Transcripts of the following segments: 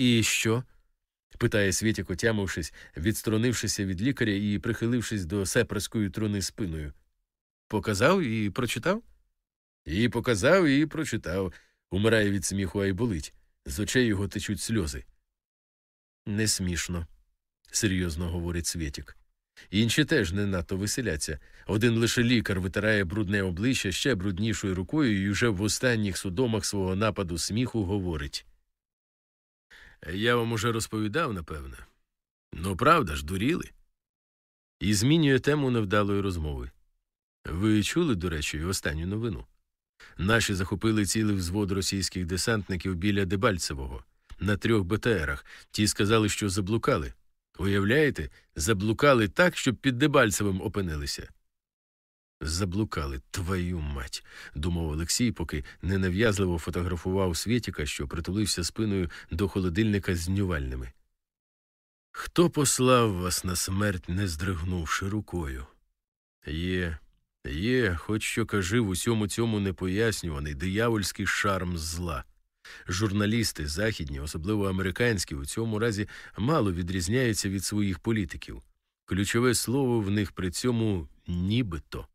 І що? питає Світік, отямившись, відсторонившися від лікаря і прихилившись до сепарської труни спиною. Показав і прочитав? І показав, і прочитав. Умирає від сміху, а й болить. З очей його течуть сльози. Не смішно, серйозно говорить Світік. Інші теж не надто веселяться. Один лише лікар витирає брудне обличчя ще бруднішою рукою і вже в останніх судомах свого нападу сміху говорить. Я вам уже розповідав, напевне. Ну, правда ж, дуріли. І змінює тему невдалої розмови. Ви чули, до речі, останню новину? Наші захопили цілий взвод російських десантників біля Дебальцевого на трьох БТРах. Ті сказали, що заблукали. Уявляєте, заблукали так, щоб під Дебальцевим опинилися. Заблукали, твою мать, думав Олексій, поки ненав'язливо фотографував Свєтіка, що притулився спиною до холодильника з нювальними. Хто послав вас на смерть, не здригнувши рукою? Є, є, хоч що кажи в усьому цьому непояснюваний диявольський шарм зла. Журналісти західні, особливо американські, у цьому разі мало відрізняються від своїх політиків. Ключове слово в них при цьому нібито.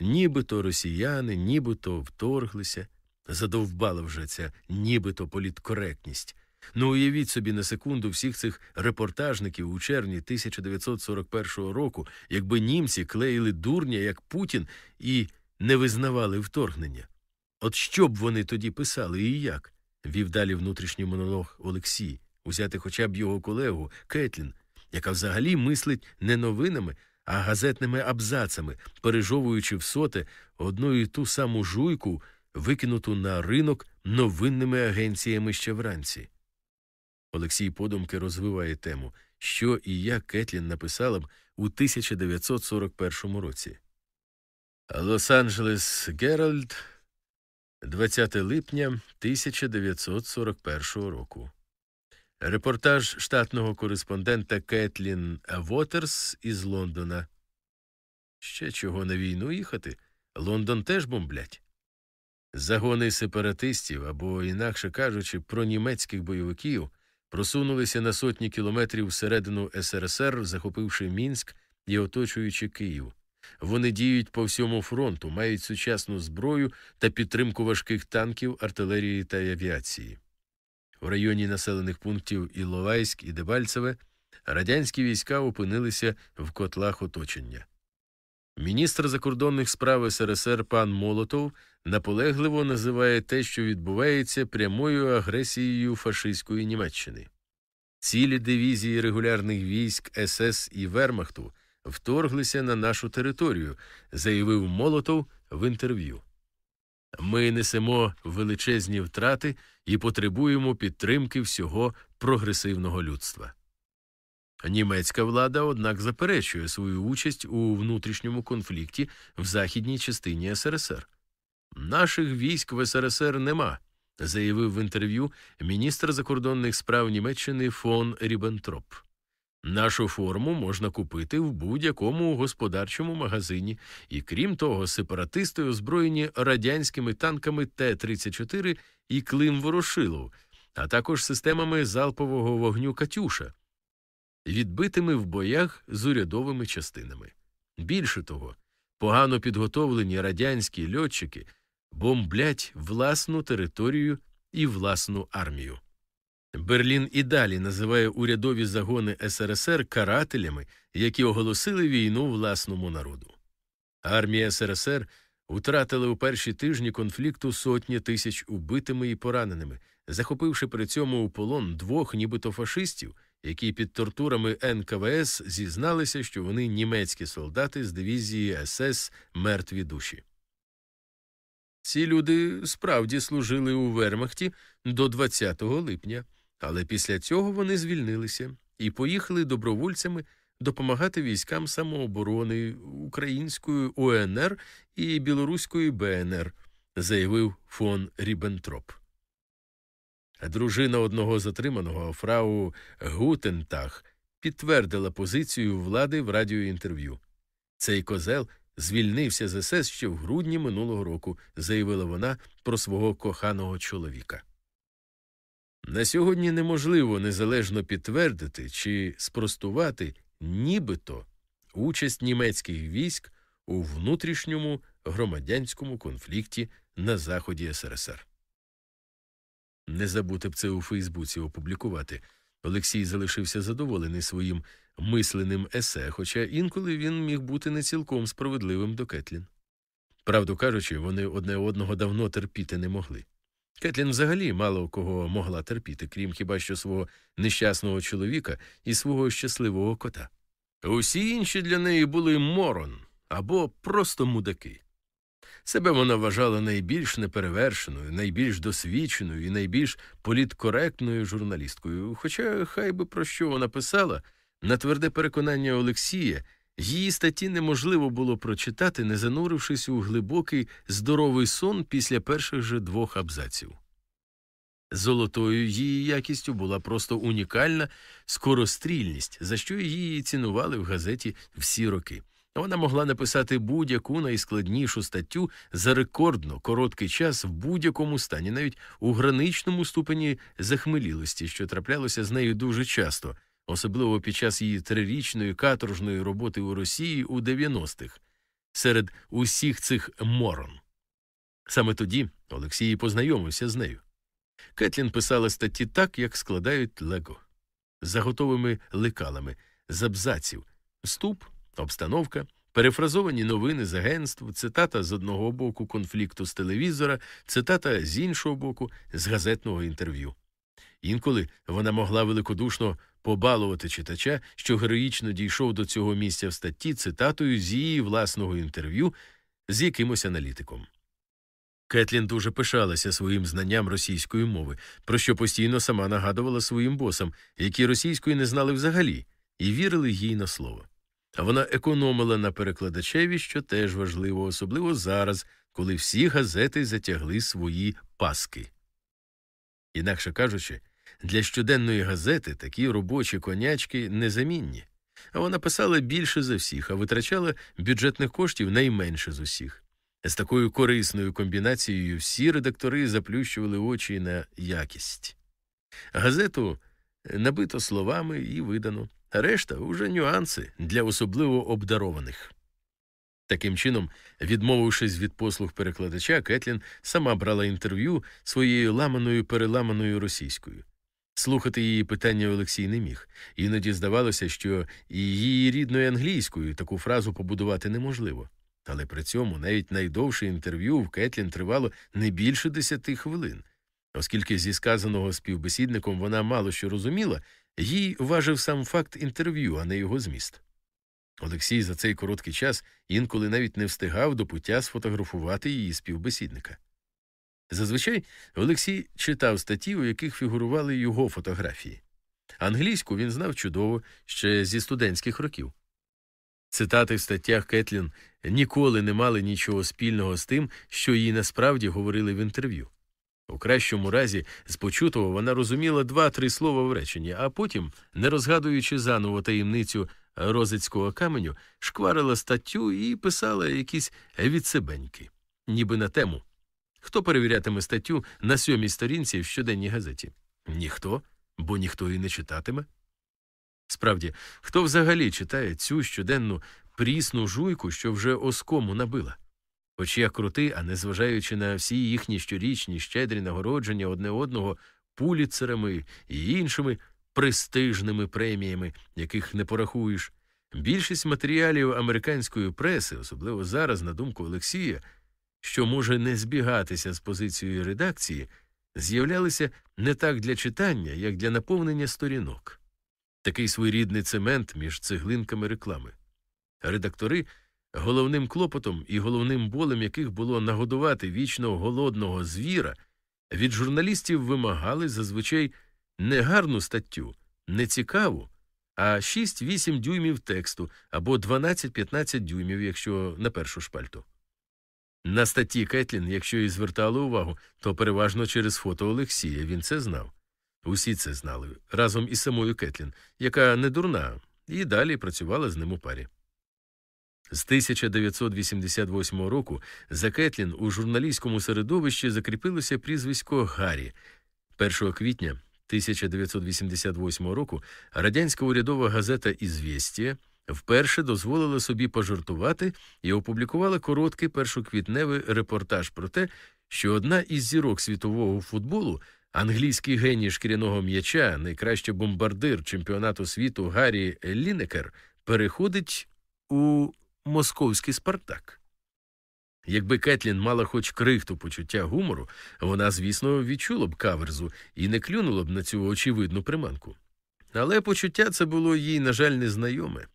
Нібито росіяни, нібито вторглися. Задовбала вже ця нібито політкоректність. Ну уявіть собі на секунду всіх цих репортажників у червні 1941 року, якби німці клеїли дурня, як Путін, і не визнавали вторгнення. От що б вони тоді писали і як? вів далі внутрішній монолог Олексій, узяти хоча б його колегу Кетлін, яка взагалі мислить не новинами, а газетними абзацами, пережовуючи в соте одну і ту саму жуйку, викинуту на ринок новинними агенціями ще вранці. Олексій подумки розвиває тему, що і як Кетлін написала б у 1941 році. Лос-Анджелес Геральд, 20 липня 1941 року. Репортаж штатного кореспондента Кетлін Вотерс із Лондона. Ще чого на війну їхати? Лондон теж бомблять. Загони сепаратистів або, інакше кажучи, пронімецьких бойовиків просунулися на сотні кілометрів всередину СРСР, захопивши Мінськ і оточуючи Київ. Вони діють по всьому фронту, мають сучасну зброю та підтримку важких танків, артилерії та авіації. В районі населених пунктів Іловайськ і Дебальцеве радянські війська опинилися в котлах оточення. Міністр закордонних справ СРСР пан Молотов наполегливо називає те, що відбувається прямою агресією фашистської Німеччини. Цілі дивізії регулярних військ СС і Вермахту вторглися на нашу територію, заявив Молотов в інтерв'ю. Ми несемо величезні втрати і потребуємо підтримки всього прогресивного людства. Німецька влада, однак, заперечує свою участь у внутрішньому конфлікті в західній частині СРСР. Наших військ в СРСР нема, заявив в інтерв'ю міністр закордонних справ Німеччини фон Рібентроп. Нашу форму можна купити в будь-якому господарчому магазині, і крім того, сепаратисти озброєні радянськими танками Т-34 і Клим Ворошилов, а також системами залпового вогню Катюша, відбитими в боях з урядовими частинами. Більше того, погано підготовлені радянські льотчики бомблять власну територію і власну армію. Берлін і далі називає урядові загони СРСР карателями, які оголосили війну власному народу. Армія СРСР втратила у перші тижні конфлікту сотні тисяч убитими і пораненими, захопивши при цьому у полон двох нібито фашистів, які під тортурами НКВС зізналися, що вони німецькі солдати з дивізії СС мертві душі. Ці люди справді служили у Вермахті до 20 липня. Але після цього вони звільнилися і поїхали добровольцями допомагати військам самооборони Української УНР і Білоруської БНР, заявив фон Рібентроп. Дружина одного затриманого фрау Гутентах підтвердила позицію влади в радіоінтерв'ю. Цей козел звільнився з СС ще в грудні минулого року, заявила вона про свого коханого чоловіка. На сьогодні неможливо незалежно підтвердити чи спростувати нібито участь німецьких військ у внутрішньому громадянському конфлікті на заході СРСР. Не забути б це у Фейсбуці опублікувати. Олексій залишився задоволений своїм мисленим есе, хоча інколи він міг бути не цілком справедливим до Кетлін. Правду кажучи, вони одне одного давно терпіти не могли. Кетлін взагалі мало кого могла терпіти, крім хіба що свого нещасного чоловіка і свого щасливого кота. Усі інші для неї були морон або просто мудаки. Себе вона вважала найбільш неперевершеною, найбільш досвідченою і найбільш політкоректною журналісткою. Хоча хай би про що вона писала, на тверде переконання Олексія, її статті неможливо було прочитати, не занурившись у глибокий здоровий сон після перших же двох абзаців. Золотою її якістю була просто унікальна скорострільність, за що її цінували в газеті всі роки. Вона могла написати будь-яку найскладнішу статтю за рекордно короткий час в будь-якому стані, навіть у граничному ступені захмелілості, що траплялося з нею дуже часто, особливо під час її трирічної каторжної роботи у Росії у 90-х, серед усіх цих морон. Саме тоді Олексій познайомився з нею. Кетлін писала статті так, як складають лего, за готовими лекалами, з абзаців, вступ, обстановка, перефразовані новини з агентств, цитата з одного боку конфлікту з телевізора, цитата з іншого боку, з газетного інтерв'ю. Інколи вона могла великодушно побалувати читача, що героїчно дійшов до цього місця в статті цитатою з її власного інтерв'ю з якимось аналітиком. Кетлін дуже пишалася своїм знанням російської мови, про що постійно сама нагадувала своїм босам, які російської не знали взагалі, і вірили їй на слово. А вона економила на перекладачеві, що теж важливо, особливо зараз, коли всі газети затягли свої паски. Інакше кажучи, для щоденної газети такі робочі конячки незамінні. А вона писала більше за всіх, а витрачала бюджетних коштів найменше з усіх. З такою корисною комбінацією всі редактори заплющували очі на якість. Газету набито словами і видано, а решта уже нюанси для особливо обдарованих. Таким чином, відмовившись від послуг перекладача, Кетлін сама брала інтерв'ю своєю ламаною переламаною російською. Слухати її питання Олексій не міг, іноді здавалося, що і її рідною англійською таку фразу побудувати неможливо. Але при цьому навіть найдовше інтерв'ю в Кетлін тривало не більше десяти хвилин. Оскільки зі сказаного співбесідником вона мало що розуміла, їй важив сам факт інтерв'ю, а не його зміст. Олексій за цей короткий час інколи навіть не встигав до пуття сфотографувати її співбесідника. Зазвичай Олексій читав статті, у яких фігурували його фотографії. Англійську він знав чудово ще зі студентських років. Цитати в статтях Кетлін ніколи не мали нічого спільного з тим, що їй насправді говорили в інтерв'ю. У кращому разі з почутого вона розуміла два-три слова в реченні, а потім, не розгадуючи заново таємницю розицького каменю, шкварила статтю і писала якісь відсебеньки, ніби на тему. Хто перевірятиме статтю на сьомій сторінці в щоденній газеті? Ніхто, бо ніхто і не читатиме. Справді, хто взагалі читає цю щоденну прісну жуйку, що вже оскому набила? Хоч я крутий, а незважаючи на всі їхні щорічні щедрі нагородження одне одного пуліцерами і іншими престижними преміями, яких не порахуєш, більшість матеріалів американської преси, особливо зараз, на думку Олексія, що може не збігатися з позицією редакції, з'являлися не так для читання, як для наповнення сторінок такий своєрідний цемент між цеглинками реклами. Редактори, головним клопотом і головним болем яких було нагодувати вічно голодного звіра, від журналістів вимагали зазвичай не гарну статтю, не цікаву, а 6-8 дюймів тексту або 12-15 дюймів, якщо на першу шпальту. На статті Кетлін, якщо і звертали увагу, то переважно через фото Олексія він це знав. Усі це знали разом із самою Кетлін, яка не дурна, і далі працювала з ним у парі. З 1988 року за Кетлін у журналістському середовищі закріпилося прізвисько Гаррі. 1 квітня 1988 року радянська урядова газета «Ізвєстія» вперше дозволила собі пожартувати і опублікувала короткий першоквітневий репортаж про те, що одна із зірок світового футболу, англійський геній шкіряного м'яча, найкращий бомбардир чемпіонату світу Гаррі Лінекер, переходить у московський Спартак. Якби Кетлін мала хоч крихту почуття гумору, вона, звісно, відчула б каверзу і не клюнула б на цю очевидну приманку. Але почуття це було їй, на жаль, незнайоме.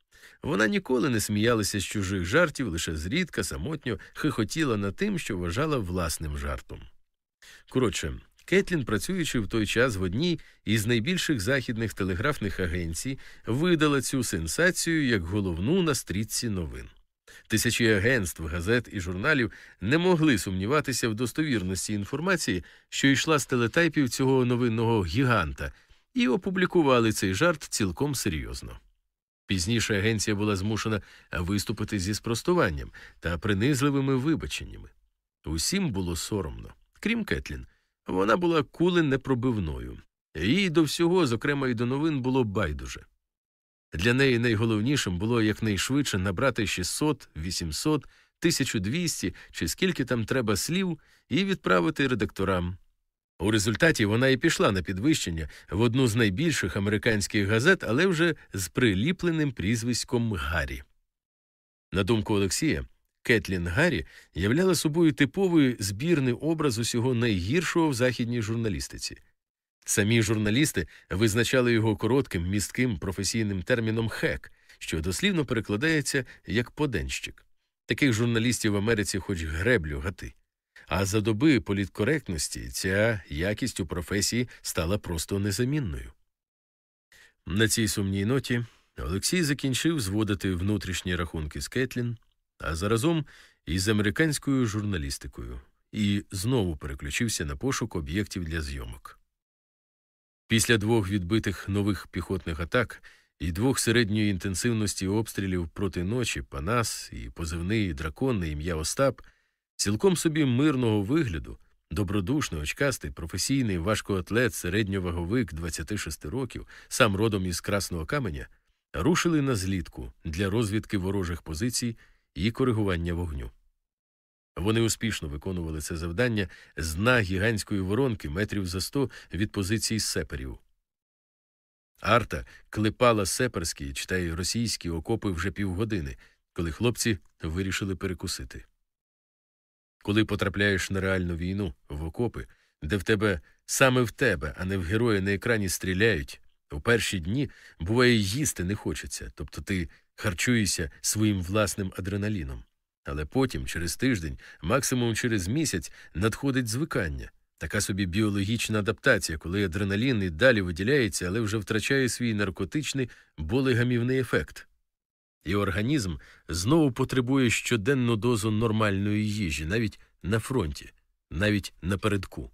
Вона ніколи не сміялася з чужих жартів, лише зрідка самотньо хихотіла над тим, що вважала власним жартом. Коротше, Кетлін, працюючи в той час в одній із найбільших західних телеграфних агенцій, видала цю сенсацію як головну на стрітці новин. Тисячі агентств, газет і журналів не могли сумніватися в достовірності інформації, що йшла з телетайпів цього новинного гіганта, і опублікували цей жарт цілком серйозно. Пізніше агенція була змушена виступити зі спростуванням та принизливими вибаченнями. Усім було соромно, крім Кетлін. Вона була кулен непробивною. Їй до всього, зокрема й до новин, було байдуже. Для неї найголовнішим було якнайшвидше набрати 600, 800, 1200 чи скільки там треба слів і відправити редакторам. У результаті вона і пішла на підвищення в одну з найбільших американських газет, але вже з приліпленим прізвиськом Гаррі. На думку Олексія, Кетлін Гаррі являла собою типовий збірний образ усього найгіршого в західній журналістиці. Самі журналісти визначали його коротким містким професійним терміном хек, що дослівно перекладається як поденщик. Таких журналістів в Америці хоч греблю гати. А за доби політкоректності ця якість у професії стала просто незамінною. На цій сумній ноті Олексій закінчив зводити внутрішні рахунки з Кетлін, а заразом із американською журналістикою, і знову переключився на пошук об'єктів для зйомок. Після двох відбитих нових піхотних атак і двох середньої інтенсивності обстрілів проти ночі Панас і позивний дракон на ім'я Остап, цілком собі мирного вигляду, добродушний, очкастий, професійний важкоатлет, середньоваговик 26 років, сам родом із Красного Каменя, рушили на злітку для розвідки ворожих позицій і коригування вогню. Вони успішно виконували це завдання з дна гігантської воронки метрів за сто від позицій сеперів. Арта клепала сеперські, читай російські окопи вже півгодини, коли хлопці вирішили перекусити. Коли потрапляєш на реальну війну в окопи, де в тебе саме в тебе, а не в героя на екрані стріляють, у перші дні буває їсти не хочеться, тобто ти харчуєшся своїм власним адреналіном. Але потім, через тиждень, максимум через місяць, надходить звикання, така собі біологічна адаптація, коли адреналін і далі виділяється, але вже втрачає свій наркотичний болегамівний ефект. І організм знову потребує щоденну дозу нормальної їжі, навіть на фронті, навіть напередку.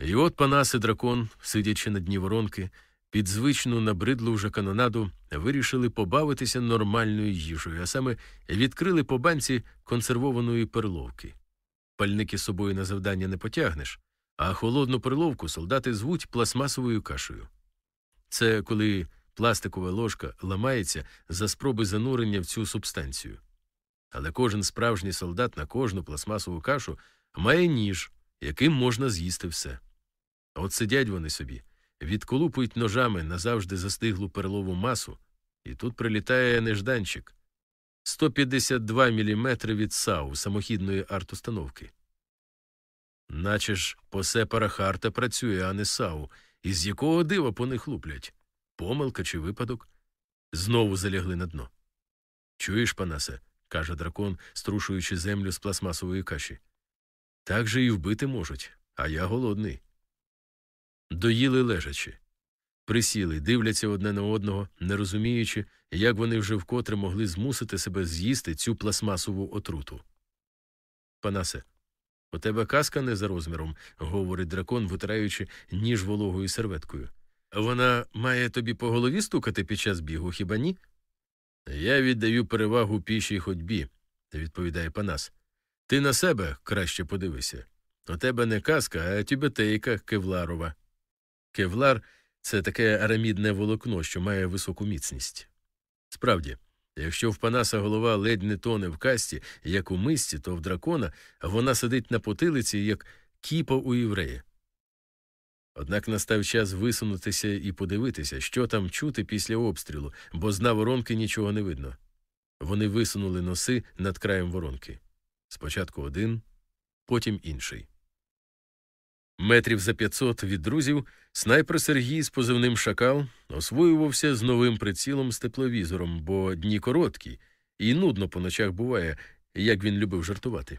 І от Панас і дракон, сидячи на дні воронки, під звичну набридлу вже канонаду вирішили побавитися нормальною їжею, а саме відкрили по банці консервованої перловки. Пальники собою на завдання не потягнеш, а холодну перловку солдати звуть пластмасовою кашею. Це коли пластикова ложка ламається за спроби занурення в цю субстанцію. Але кожен справжній солдат на кожну пластмасову кашу має ніж, яким можна з'їсти все. От сидять вони собі відколупують ножами назавжди застиглу перлову масу, і тут прилітає нежданчик 152 мм від САУ самохідної артустановки. Наче ж по сепарах арта працює, а не САУ, із якого дива по них луплять помилка чи випадок. Знову залягли на дно. Чуєш, панасе, каже дракон, струшуючи землю з пластмасової каші. Так же і вбити можуть, а я голодний. Доїли лежачи. Присіли, дивляться одне на одного, не розуміючи, як вони вже вкотре могли змусити себе з'їсти цю пластмасову отруту. Панасе, у тебе казка не за розміром, говорить дракон, витираючи ніж вологою серветкою. Вона має тобі по голові стукати під час бігу, хіба ні? Я віддаю перевагу пішій ходьбі, відповідає Панас. Ти на себе краще подивися. У тебе не казка, а тюбетейка кевларова. Кевлар це таке арамідне волокно, що має високу міцність. Справді, якщо в Панаса голова ледь не тоне в касті, як у мисці, то в дракона вона сидить на потилиці, як кіпа у єврея. Однак настав час висунутися і подивитися, що там чути після обстрілу, бо з на воронки нічого не видно. Вони висунули носи над краєм воронки. Спочатку один, потім інший. Метрів за 500 від друзів снайпер Сергій з позивним Шакал освоювався з новим прицілом з тепловізором, бо дні короткі, і нудно по ночах буває, як він любив жартувати.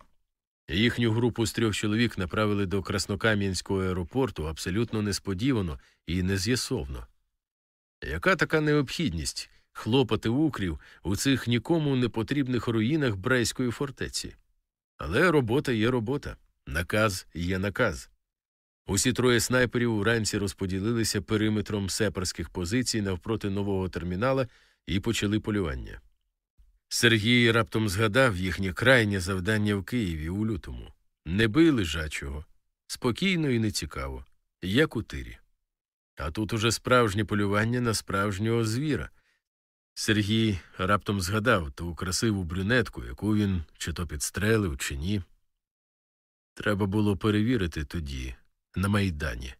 Їхню групу з трьох чоловік направили до Краснокам'янського аеропорту абсолютно несподівано і нез'ясовно. Яка така необхідність хлопати укрів у цих нікому не потрібних руїнах Брейської фортеці? Але робота є робота, наказ є наказ. Усі троє снайперів вранці розподілилися периметром сеперських позицій навпроти нового термінала і почали полювання. Сергій раптом згадав їхнє крайнє завдання в Києві у лютому не бий лежачого, спокійно і нецікаво, як у тирі. А тут уже справжнє полювання на справжнього звіра. Сергій раптом згадав ту красиву брюнетку, яку він чи то підстрелив, чи ні. Треба було перевірити тоді, на Майдані.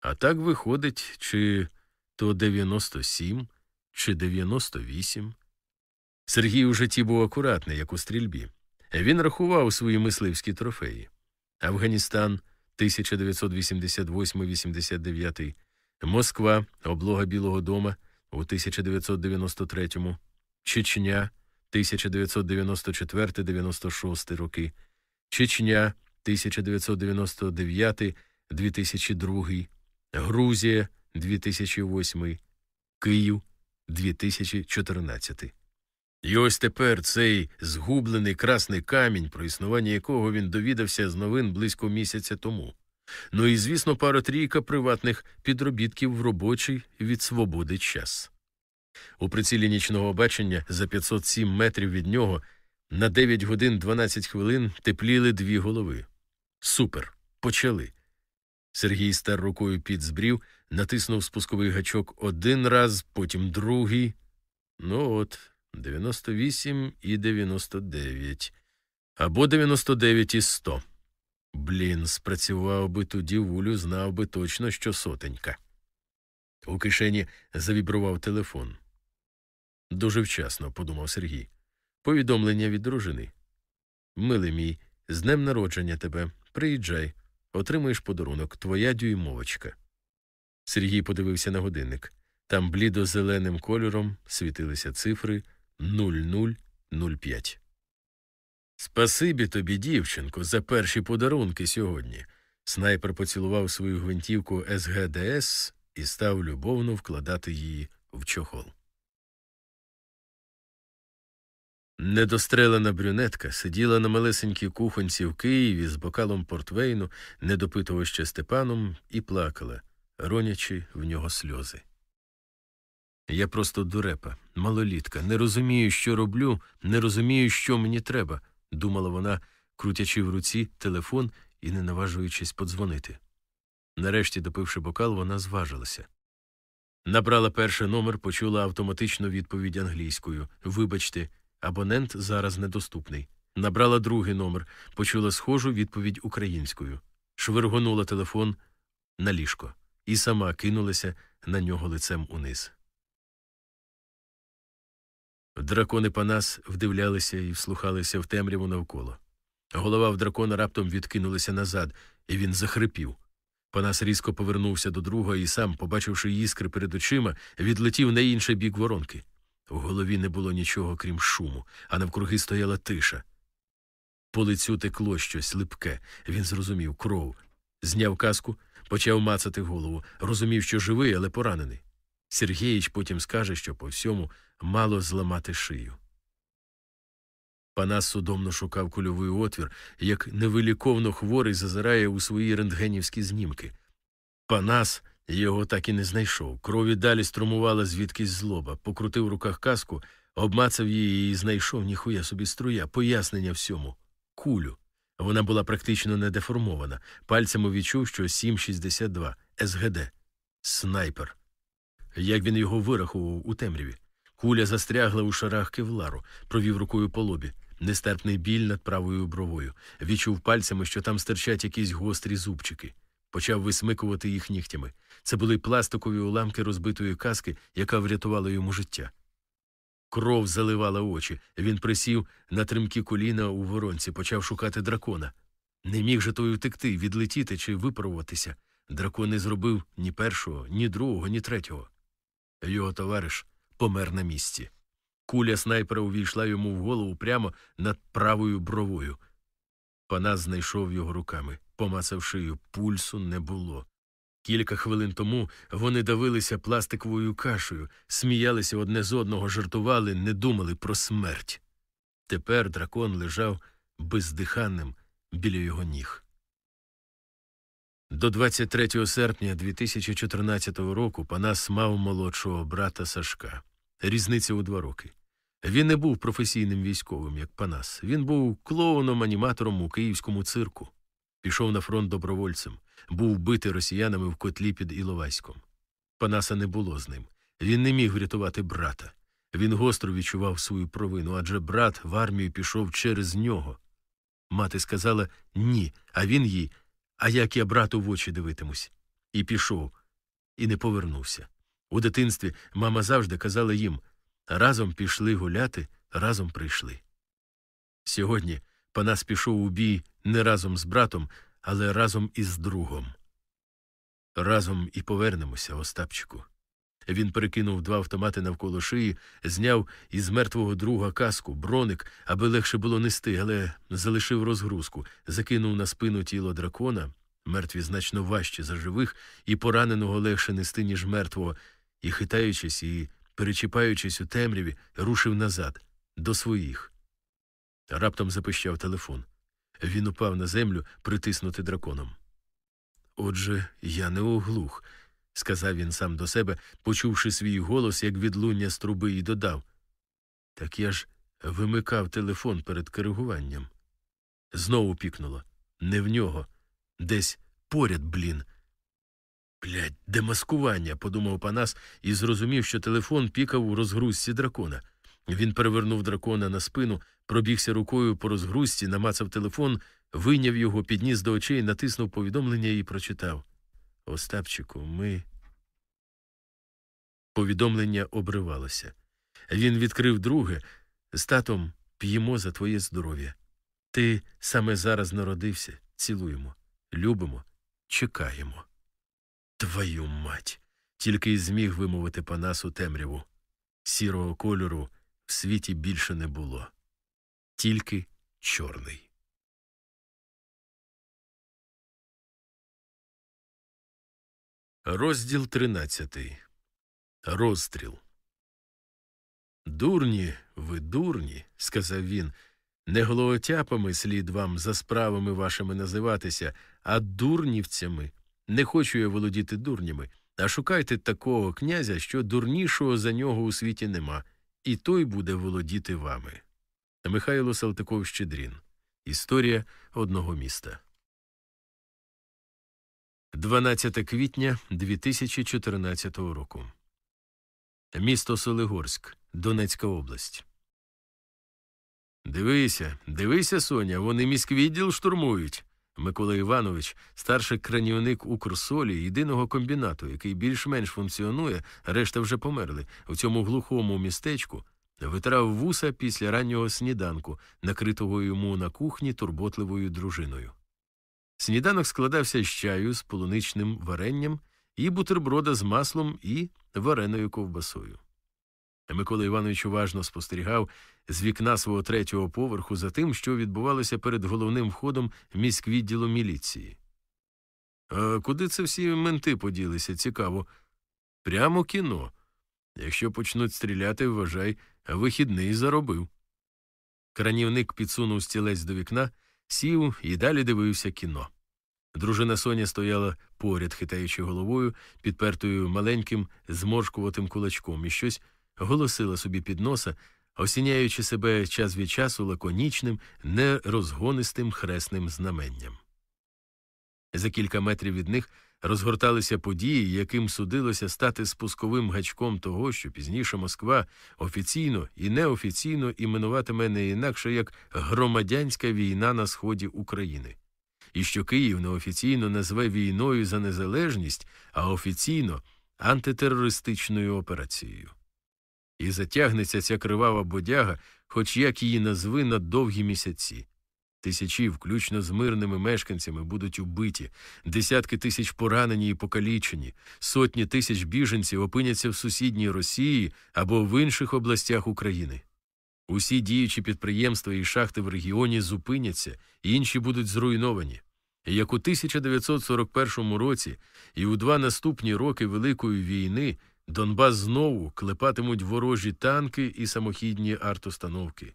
А так виходить, чи то 97, чи 98. Сергій у житті був акуратний, як у стрільбі. Він рахував свої мисливські трофеї. Афганістан 1988-89, Москва, облога Білого дома у 1993, Чечня 1994-96 роки, Чечня 1999-2002, Грузія 2008, Київ 2014. І ось тепер цей згублений красний камінь, про існування якого він довідався з новин близько місяця тому. Ну і, звісно, пара трійка приватних підробітків в робочий від свободи час. У прицілі нічного бачення за 507 метрів від нього на 9 годин 12 хвилин тепліли дві голови. Супер. Почали. Сергій стар рукою під збрів, натиснув спусковий гачок один раз, потім другий. Ну от, 98 і 99. Або 99 і 100. Блін, спрацював би тоді вулю, знав би точно, що сотенька. У кишені завібрував телефон. Дуже вчасно, подумав Сергій. Повідомлення від дружини. Милий мій, з днем народження тебе. Приїжджай, отримаєш подарунок, твоя дюймовочка. Сергій подивився на годинник. Там блідо зеленим кольором світилися цифри 0005. Спасибі тобі, дівчинко, за перші подарунки сьогодні. Снайпер поцілував свою гвинтівку СГДС і став любовно вкладати її в чохол. Недострелена брюнетка сиділа на малесенькій кухонці в Києві з бокалом портвейну, не допитував ще Степаном, і плакала, ронячи в нього сльози. Я просто дурепа, малолітка, не розумію, що роблю, не розумію, що мені треба, думала вона, крутячи в руці телефон і не наважуючись подзвонити. Нарешті, допивши бокал, вона зважилася. Набрала перший номер, почула автоматичну відповідь англійською Вибачте, абонент зараз недоступний. Набрала другий номер, почула схожу відповідь українською, швиргонула телефон на ліжко і сама кинулася на нього лицем униз. Дракони Панас вдивлялися і вслухалися в темряву навколо. Голова в дракона раптом відкинулася назад, і він захрипів. Панас різко повернувся до друга і сам, побачивши іскри перед очима, відлетів на інший бік воронки. У голові не було нічого, крім шуму, а навкруги стояла тиша. По лицю текло щось липке. Він зрозумів кров. Зняв каску, почав мацати голову, розумів, що живий, але поранений. Сергіїч потім скаже, що по всьому мало зламати шию. Панас судомно шукав кульовий отвір, як невиліковно хворий зазирає у свої рентгенівські знімки. Панас його так і не знайшов. Крові далі струмувала звідкись злоба, покрутив в руках каску, обмацав її і знайшов ніхуя собі струя, пояснення всьому кулю. Вона була практично не деформована. Пальцями відчув, що 7,62 СГД. Снайпер. Як він його вирахував у темряві. Куля застрягла у шарах кевлару, провів рукою по лобі. Нестерпний біль над правою бровою. Відчув пальцями, що там стирчать якісь гострі зубчики. Почав висмикувати їх нігтями. Це були пластикові уламки розбитої каски, яка врятувала йому життя. Кров заливала очі. Він присів на тремкі коліна у воронці, почав шукати дракона. Не міг же той утекти, відлетіти чи випаруватися. Дракон не зробив ні першого, ні другого, ні третього. Його товариш помер на місці. Куля снайпера увійшла йому в голову прямо над правою бровою. Панас знайшов його руками, помацав шию, пульсу не було. Кілька хвилин тому вони давилися пластиковою кашею, сміялися одне з одного, жартували, не думали про смерть. Тепер дракон лежав бездиханним біля його ніг. До 23 серпня 2014 року Панас мав молодшого брата Сашка. Різниця у два роки. Він не був професійним військовим, як Панас. Він був клоуном-аніматором у київському цирку. Пішов на фронт добровольцем, був вбитий росіянами в котлі під Іловайськом. Панаса не було з ним. Він не міг врятувати брата. Він гостро відчував свою провину, адже брат в армію пішов через нього. Мати сказала ні, а він їй, а як я брату в очі дивитимусь. І пішов, і не повернувся. У дитинстві мама завжди казала їм разом пішли гуляти, разом прийшли. Сьогодні Панас пішов у бій не разом з братом, але разом із другом. Разом і повернемося, Остапчику. Він перекинув два автомати навколо шиї, зняв із мертвого друга каску, броник, аби легше було нести, але залишив розгрузку, закинув на спину тіло дракона, мертві значно важче за живих, і пораненого легше нести, ніж мертвого, і, хитаючись і перечіпаючись у темряві, рушив назад, до своїх. Раптом запищав телефон. Він упав на землю, притиснутий драконом. Отже, я не оглух, сказав він сам до себе, почувши свій голос, як відлуння з труби, і додав. Так я ж вимикав телефон перед коригуванням. Знову пікнуло. Не в нього. Десь поряд, блін. Блядь, демаскування, подумав Панас і зрозумів, що телефон пікав у розгрузці дракона. Він перевернув дракона на спину, пробігся рукою по розгрузці, намацав телефон, вийняв його, підніс до очей, натиснув повідомлення і прочитав Остапчику, ми. Повідомлення обривалося. Він відкрив друге з татом п'ємо за твоє здоров'я. Ти саме зараз народився, цілуємо, любимо, чекаємо. Твою мать. Тільки й зміг вимовити Панасу темряву. Сірого кольору в світі більше не було. Тільки чорний. Розділ тринадцятий. Розстріл. Дурні, ви дурні, сказав він. Не голоотяпами слід вам за справами вашими називатися, а дурнівцями. Не хочу я володіти дурнями, а шукайте такого князя, що дурнішого за нього у світі нема, і той буде володіти вами. Михайло Салтиков Щедрін. Історія одного міста. 12 квітня 2014 року. Місто Солигорськ, Донецька область. Дивися, дивися, Соня, вони міськвідділ штурмують. Микола Іванович, старший кранівник Укрсолі, єдиного комбінату, який більш-менш функціонує, решта вже померли. У цьому глухому містечку витирав вуса після раннього сніданку, накритого йому на кухні турботливою дружиною. Сніданок складався з чаю з полуничним варенням і бутерброда з маслом і вареною ковбасою. Микола Іванович уважно спостерігав з вікна свого третього поверху за тим, що відбувалося перед головним входом міськвідділу міліції. А куди це всі менти поділися, цікаво? Прямо кіно. Якщо почнуть стріляти, вважай, вихідний заробив. Кранівник підсунув стілець до вікна, сів і далі дивився кіно. Дружина Соня стояла поряд, хитаючи головою, підпертою маленьким, зморшкуватим кулачком, і щось голосила собі під носа, осіняючи себе час від часу лаконічним, нерозгонистим хресним знаменням. За кілька метрів від них розгорталися події, яким судилося стати спусковим гачком того, що пізніше Москва офіційно і неофіційно іменуватиме не інакше як громадянська війна на сході України, і що Київ неофіційно назве війною за незалежність, а офіційно антитерористичною операцією. І затягнеться ця кривава бодяга, хоч як її назви на довгі місяці. Тисячі, включно з мирними мешканцями, будуть убиті, десятки тисяч поранені і покалічені, сотні тисяч біженців опиняться в сусідній Росії або в інших областях України. Усі діючі підприємства і шахти в регіоні зупиняться, інші будуть зруйновані. Як у 1941 році і у два наступні роки Великої війни Донбас знову клепатимуть ворожі танки і самохідні артустановки.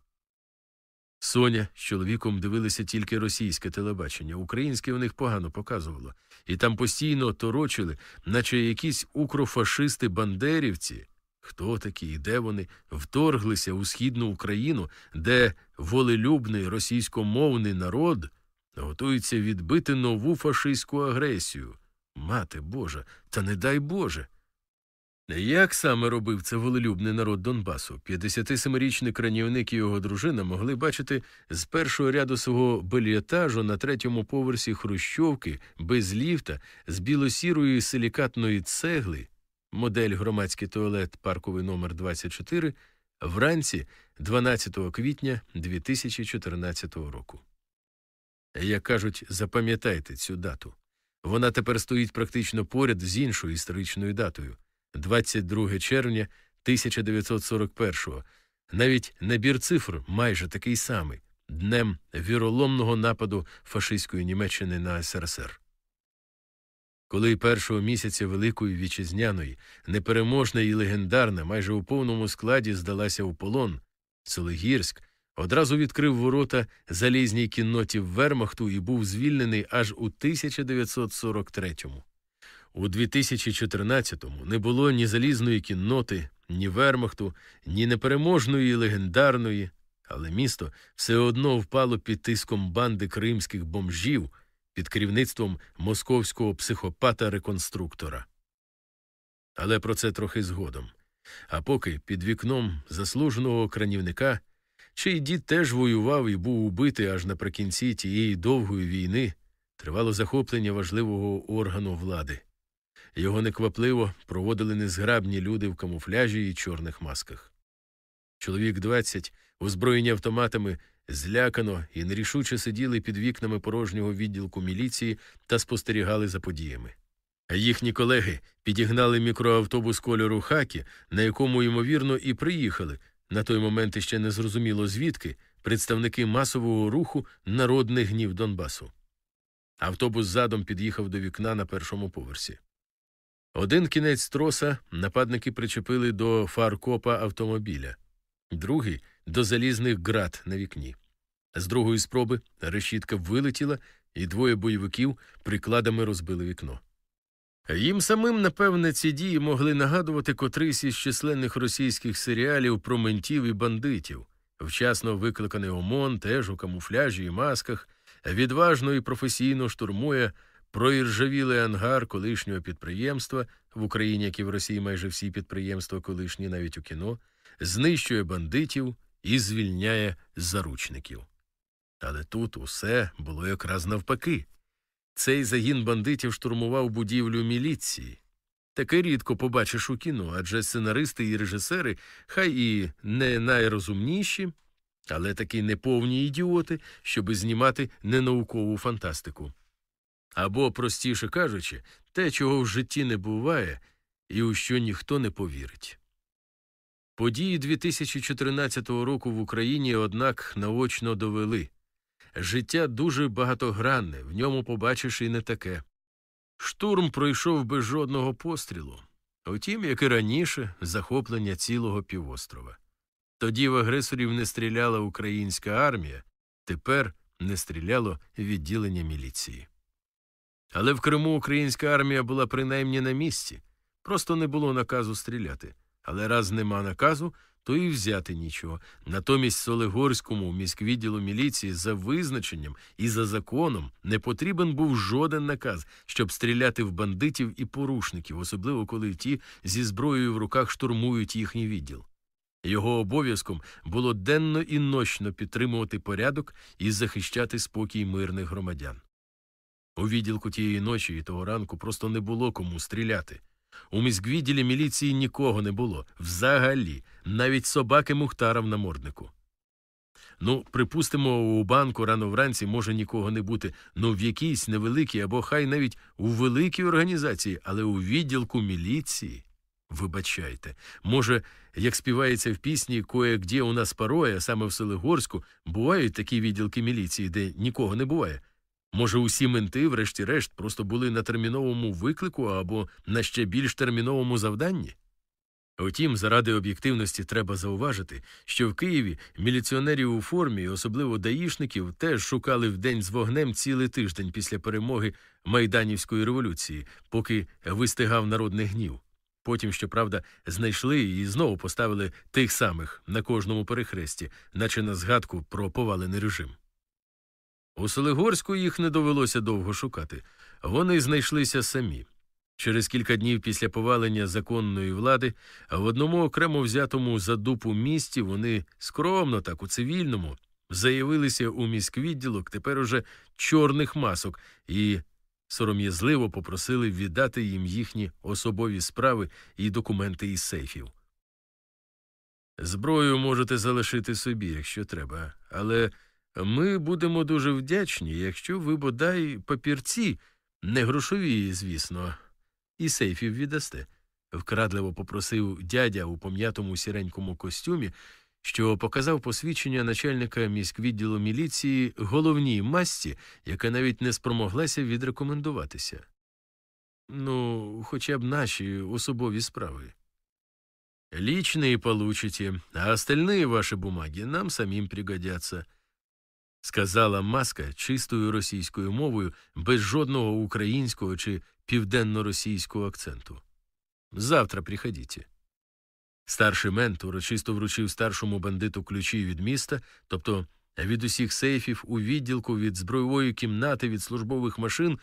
Соня з чоловіком дивилися тільки російське телебачення, українське в них погано показувало, і там постійно торочили, наче якісь укрофашисти бандерівці. Хто такі і де вони вторглися у східну Україну, де волелюбний російськомовний народ готується відбити нову фашистську агресію? Мати Божа, та не дай Боже. Як саме робив це волелюбний народ Донбасу, 57-річний кранівник і його дружина могли бачити з першого ряду свого бельєтажу на третьому поверсі хрущовки без ліфта з білосірої силікатної цегли, модель громадський туалет парковий номер 24 вранці 12 квітня 2014 року. Як кажуть, запам'ятайте цю дату. Вона тепер стоїть практично поряд з іншою історичною датою. 22 червня 1941-го. Навіть набір цифр майже такий самий днем віроломного нападу фашистської Німеччини на СРСР. Коли першого місяця Великої Вітчизняної непереможна і легендарна, майже у повному складі здалася у полон, Солигірськ одразу відкрив ворота залізній кінноті Вермахту і був звільнений аж у 1943-му. У 2014-му не було ні залізної кінноти, ні вермахту, ні непереможної легендарної, але місто все одно впало під тиском банди кримських бомжів під керівництвом московського психопата-реконструктора. Але про це трохи згодом. А поки під вікном заслуженого кранівника, чий дід теж воював і був убитий аж наприкінці тієї довгої війни, тривало захоплення важливого органу влади. Його неквапливо проводили незграбні люди в камуфляжі і чорних масках. Чоловік двадцять, озброєні автоматами, злякано і нерішуче сиділи під вікнами порожнього відділку міліції та спостерігали за подіями. Їхні колеги підігнали мікроавтобус кольору хакі, на якому, ймовірно, і приїхали на той момент іще не зрозуміло звідки представники масового руху народних гнів Донбасу. Автобус задом під'їхав до вікна на першому поверсі. Один кінець троса нападники причепили до фаркопа автомобіля, другий до залізних град на вікні. З другої спроби решітка вилетіла, і двоє бойовиків прикладами розбили вікно. Їм самим, напевне, ці дії могли нагадувати котрийсь із численних російських серіалів про ментів і бандитів, вчасно викликаний ОМОН, теж у камуфляжі і масках, відважно і професійно штурмує проіржавілий ангар колишнього підприємства в Україні, як і в Росії майже всі підприємства колишні, навіть у кіно, знищує бандитів і звільняє заручників. Але тут усе було якраз навпаки. Цей загін бандитів штурмував будівлю міліції. Таке рідко побачиш у кіно, адже сценаристи і режисери, хай і не найрозумніші, але такі неповні ідіоти, щоби знімати ненаукову фантастику. Або, простіше кажучи, те, чого в житті не буває і у що ніхто не повірить. Події 2014 року в Україні, однак, наочно довели життя дуже багатогранне, в ньому побачиш і не таке. Штурм пройшов без жодного пострілу, утім, як і раніше, захоплення цілого півострова. Тоді в агресорів не стріляла українська армія, тепер не стріляло відділення міліції. Але в Криму українська армія була принаймні на місці, просто не було наказу стріляти. Але раз нема наказу, то і взяти нічого. Натомість Солигорському міськвідділу міліції за визначенням і за законом не потрібен був жоден наказ, щоб стріляти в бандитів і порушників, особливо коли ті зі зброєю в руках штурмують їхній відділ. Його обов'язком було денно і нощно підтримувати порядок і захищати спокій мирних громадян. У відділку тієї ночі і того ранку просто не було кому стріляти. У міськвідділі міліції нікого не було взагалі, навіть собаки Мухтара в наморднику. Ну, припустимо, у банку рано вранці може нікого не бути, ну в якійсь невеликій або хай навіть у великій організації, але у відділку міліції. Вибачайте, може, як співається в пісні «Кое-где у нас пароє, саме в Селигорську, бувають такі відділки міліції, де нікого не буває. Може, усі менти, врешті-решт, просто були на терміновому виклику або на ще більш терміновому завданні? Утім, заради об'єктивності треба зауважити, що в Києві міліціонерів у формі, особливо даїшників, теж шукали вдень з вогнем цілий тиждень після перемоги Майданівської революції, поки вистигав народний гнів. Потім, щоправда, знайшли і знову поставили тих самих на кожному перехресті, наче на згадку про повалений режим. У Солигорську їх не довелося довго шукати. Вони знайшлися самі. Через кілька днів після повалення законної влади, в одному окремо взятому за дупу місті вони скромно, так у цивільному, заявилися у міськвідділок тепер уже чорних масок і сором'язливо попросили віддати їм їхні особові справи і документи із сейфів. Зброю можете залишити собі, якщо треба, але ми будемо дуже вдячні, якщо ви бодай папірці, не грошові, звісно, і сейфів віддасте, вкрадливо попросив дядя у пом'ятому сіренькому костюмі, що показав посвідчення начальника міськвідділу міліції головній масті, яка навіть не спромоглася відрекомендуватися. Ну, хоча б наші особові справи. Личные получите, а остальные ваши бумаги нам самим пригодятся, сказала маска чистою російською мовою без жодного українського чи південно-російського акценту. Завтра приходите. Старший мент урочисто вручив старшому бандиту ключі від міста, тобто від усіх сейфів у відділку, від збройової кімнати, від службових машин,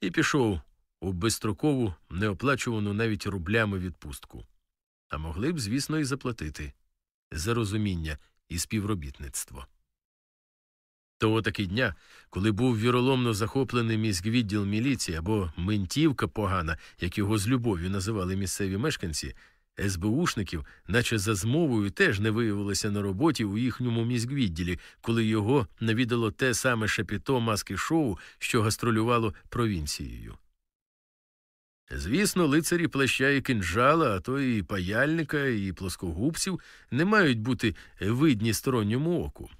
і пішов у безстрокову, неоплачувану навіть рублями відпустку. А могли б, звісно, і заплатити за розуміння і співробітництво. Того таки дня, коли був віроломно захоплений міськвідділ міліції або ментівка погана, як його з любов'ю називали місцеві мешканці, СБУшників, наче за змовою, теж не виявилося на роботі у їхньому міськвідділі, коли його навідало те саме шепіто маски шоу, що гастролювало провінцією. Звісно, лицарі плаща і кинджала, а то і паяльника, і плоскогубців не мають бути видні сторонньому оку.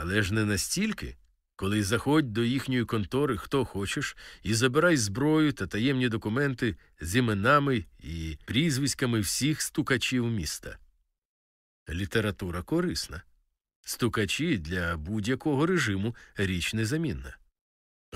Але ж не настільки, коли заходь до їхньої контори хто хочеш, і забирай зброю та таємні документи з іменами і прізвиськами всіх стукачів міста. Література корисна. Стукачі для будь-якого режиму річ незамінна.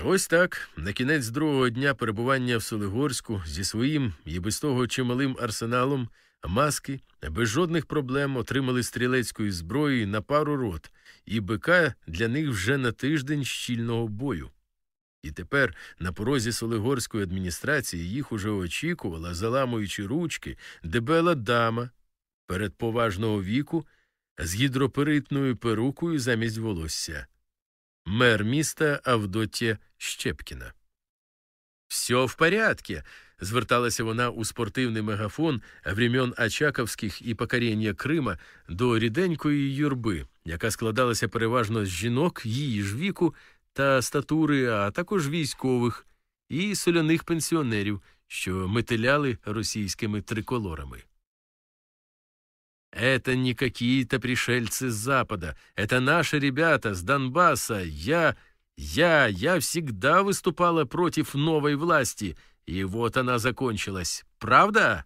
Ось так, на кінець другого дня перебування в Солигорську зі своїм і без того чималим арсеналом маски без жодних проблем отримали стрілецької зброї на пару рот, і бика для них вже на тиждень щільного бою. І тепер на порозі Солигорської адміністрації їх уже очікувала, заламуючи ручки, дебела дама перед поважного віку з гідроперитною перукою замість волосся мер міста Авдотія Щепкіна. Все в порядке, зверталася вона у спортивний мегафон времен Очаковських і покоріння Крима до ріденької юрби, яка складалася переважно з жінок її ж віку та статури, а також військових і соляних пенсіонерів, що метеляли російськими триколорами. Это не какие-то пришельцы с Запада. Это наши ребята с Донбасса. Я, я, я всегда выступала против новой власти. І от вона закончилась. Правда?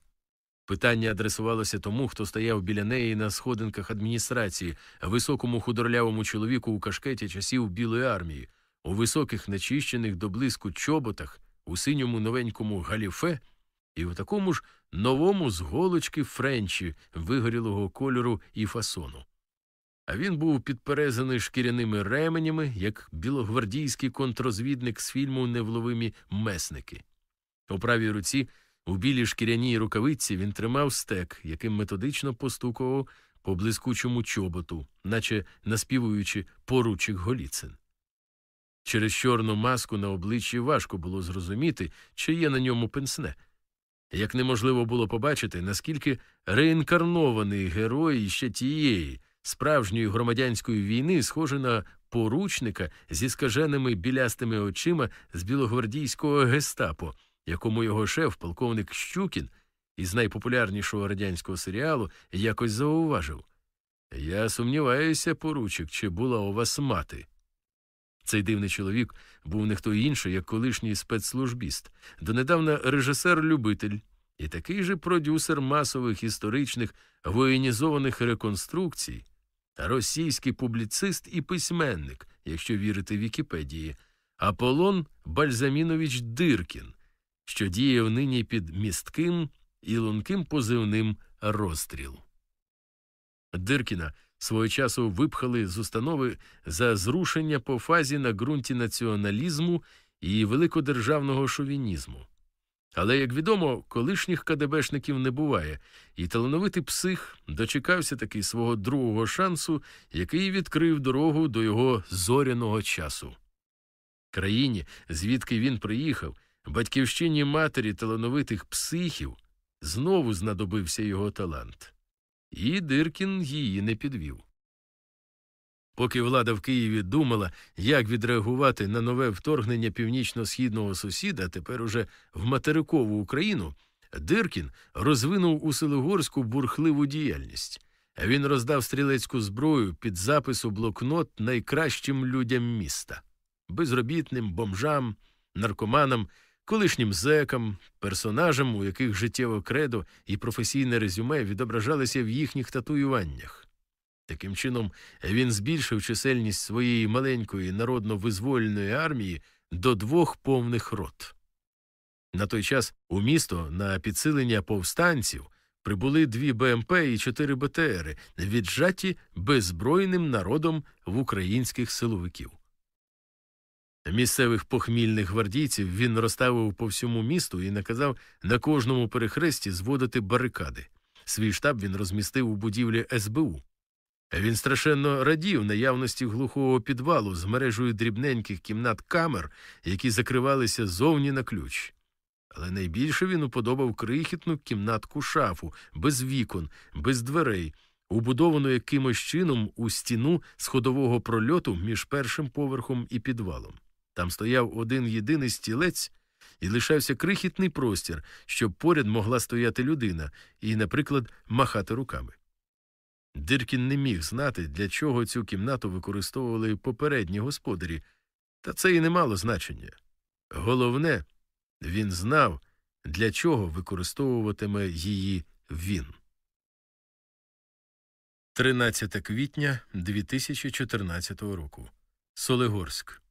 Питання адресувалося тому, хто стояв біля неї на сходинках адміністрації, високому худорлявому чоловіку у кашкеті часів Білої армії, у високих, начищених до блиску чоботах, у синьому новенькому галіфе і у такому ж новому з голочки френчі вигорілого кольору і фасону. А він був підперезаний шкіряними ременями, як білогвардійський контрозвідник з фільму Невловимі месники. У правій руці, у білій шкіряній рукавиці, він тримав стек, яким методично постукував по блискучому чоботу, наче наспівуючи поручик Голіцин. Через чорну маску на обличчі важко було зрозуміти, чи є на ньому пенсне. Як неможливо було побачити, наскільки реінкарнований герой ще тієї справжньої громадянської війни схожий на поручника зі скаженими білястими очима з білогвардійського гестапо, якому його шеф, полковник Щукін, із найпопулярнішого радянського серіалу, якось зауважив Я сумніваюся, поручик, чи була у вас мати. Цей дивний чоловік був не хто інший, як колишній спецслужбіст, донедавна режисер-любитель і такий же продюсер масових історичних воєнізованих реконструкцій, російський публіцист і письменник, якщо вірити Вікіпедії, Аполлон Бальзамінович Диркін, що діяв нині під містким і лунким позивним розстріл. Диркіна свого часу випхали з установи за зрушення по фазі на ґрунті націоналізму і великодержавного шовінізму. Але, як відомо, колишніх КДБшників не буває, і талановитий псих дочекався таки свого другого шансу, який відкрив дорогу до його зоряного часу. Країні, звідки він приїхав, батьківщині матері талановитих психів, знову знадобився його талант. І Диркін її не підвів. Поки влада в Києві думала, як відреагувати на нове вторгнення північно-східного сусіда, тепер уже в материкову Україну, Диркін розвинув у Селигорську бурхливу діяльність. Він роздав стрілецьку зброю під запис у блокнот найкращим людям міста безробітним, бомжам, наркоманам, колишнім зекам, персонажам, у яких життєве кредо і професійне резюме відображалися в їхніх татуюваннях. Таким чином, він збільшив чисельність своєї маленької народно-визвольної армії до двох повних рот. На той час у місто на підсилення повстанців прибули дві БМП і чотири БТРи, віджаті беззбройним народом в українських силовиків. Місцевих похмільних гвардійців він розставив по всьому місту і наказав на кожному перехресті зводити барикади. Свій штаб він розмістив у будівлі СБУ. Він страшенно радів наявності глухого підвалу з мережею дрібненьких кімнат камер, які закривалися зовні на ключ. Але найбільше він уподобав крихітну кімнатку шафу, без вікон, без дверей, убудовану якимось чином у стіну сходового прольоту між першим поверхом і підвалом. Там стояв один єдиний стілець і лишався крихітний простір, щоб поряд могла стояти людина і, наприклад, махати руками. Диркін не міг знати, для чого цю кімнату використовували попередні господарі, та це і не мало значення. Головне, він знав, для чого використовуватиме її він. 13 квітня 2014 року. Солигорськ.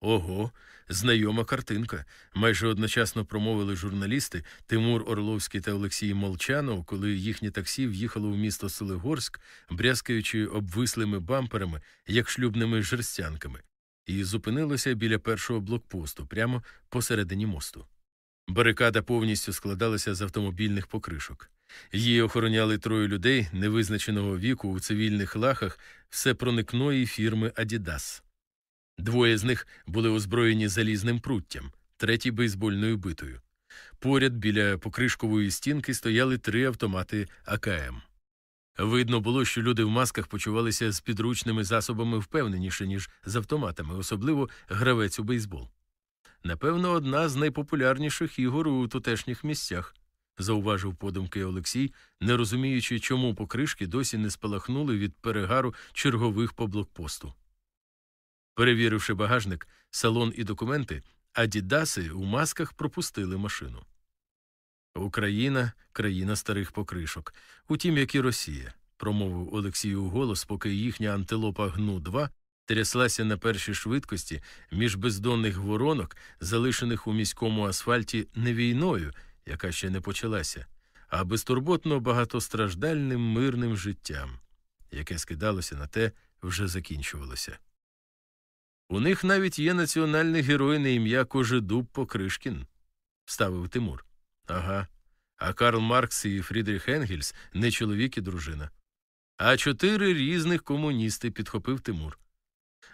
Ого, знайома картинка. Майже одночасно промовили журналісти Тимур Орловський та Олексій Молчанов, коли їхнє таксі в'їхало в місто Селигорськ, брязкаючи обвислими бамперами, як шлюбними жерстянками, і зупинилося біля першого блокпосту, прямо посередині мосту. Барикада повністю складалася з автомобільних покришок. Її охороняли троє людей невизначеного віку у цивільних лахах всепроникної фірми Адідас. Двоє з них були озброєні залізним пруттям, третій бейсбольною битою. Поряд біля покришкової стінки стояли три автомати АКМ. Видно було, що люди в масках почувалися з підручними засобами впевненіше, ніж з автоматами, особливо гравець у бейсбол. Напевно, одна з найпопулярніших ігор у тутешніх місцях, зауважив подумки Олексій, не розуміючи, чому покришки досі не спалахнули від перегару чергових по блокпосту. Перевіривши багажник, салон і документи, адідаси у масках пропустили машину. Україна країна старих покришок, утім, як і Росія, промовив Олексій у голос, поки їхня антилопа гну 2 тряслася на першій швидкості між бездонних воронок, залишених у міському асфальті не війною, яка ще не почалася, а безтурботно багатостраждальним мирним життям, яке скидалося на те, вже закінчувалося. У них навіть є національний герой на ім'я Кожедуб Покришкін, вставив Тимур. Ага. А Карл Маркс і Фрідріх Енгельс не чоловік і дружина. А чотири різних комуністи підхопив Тимур.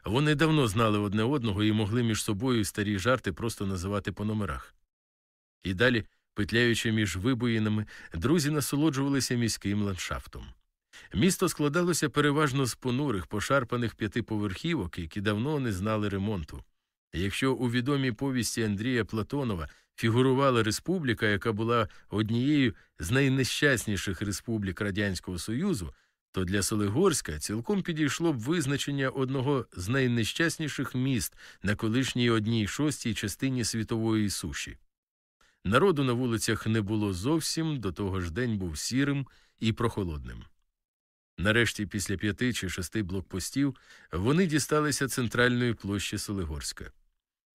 Вони давно знали одне одного і могли між собою старі жарти просто називати по номерах. І далі, петляючи між вибоїнами, друзі насолоджувалися міським ландшафтом. Місто складалося переважно з понурих, пошарпаних п'ятиповерхівок, які давно не знали ремонту. Якщо у відомій повісті Андрія Платонова фігурувала республіка, яка була однією з найнещасніших республік Радянського Союзу, то для Солигорська цілком підійшло б визначення одного з найнещасніших міст на колишній одній шостій частині світової суші. Народу на вулицях не було зовсім, до того ж день був сірим і прохолодним. Нарешті, після п'яти чи шести блокпостів, вони дісталися центральної площі Солигорська.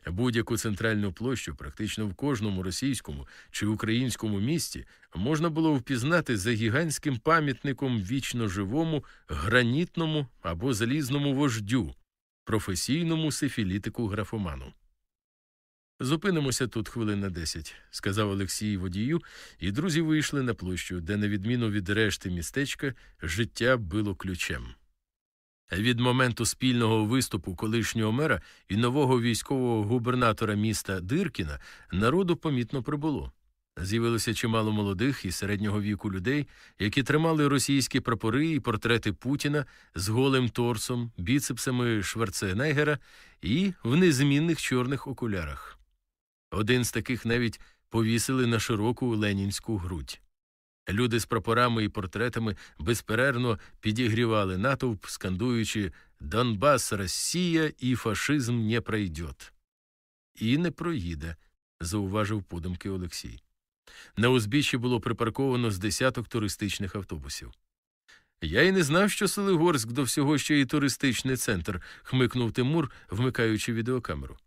Будь-яку центральну площу, практично в кожному російському чи українському місті, можна було впізнати за гігантським пам'ятником вічно живому, гранітному або залізному вождю, професійному сифілітику графоману. Зупинимося тут хвилин на десять, сказав Олексій водію, і друзі вийшли на площу, де, на відміну від решти містечка, життя било ключем. Від моменту спільного виступу колишнього мера і нового військового губернатора міста Диркіна народу помітно прибуло. З'явилося чимало молодих і середнього віку людей, які тримали російські прапори і портрети Путіна з голим торсом, біцепсами Шварценеггера і в незмінних чорних окулярах. Один з таких навіть повісили на широку ленінську грудь. Люди з прапорами і портретами безперервно підігрівали натовп, скандуючи Донбас, Росія і фашизм не пройдет. І не проїде, зауважив подумки Олексій. На узбіччі було припарковано з десяток туристичних автобусів. Я й не знав, що Солигорськ до всього ще й туристичний центр, хмикнув Тимур, вмикаючи відеокамеру.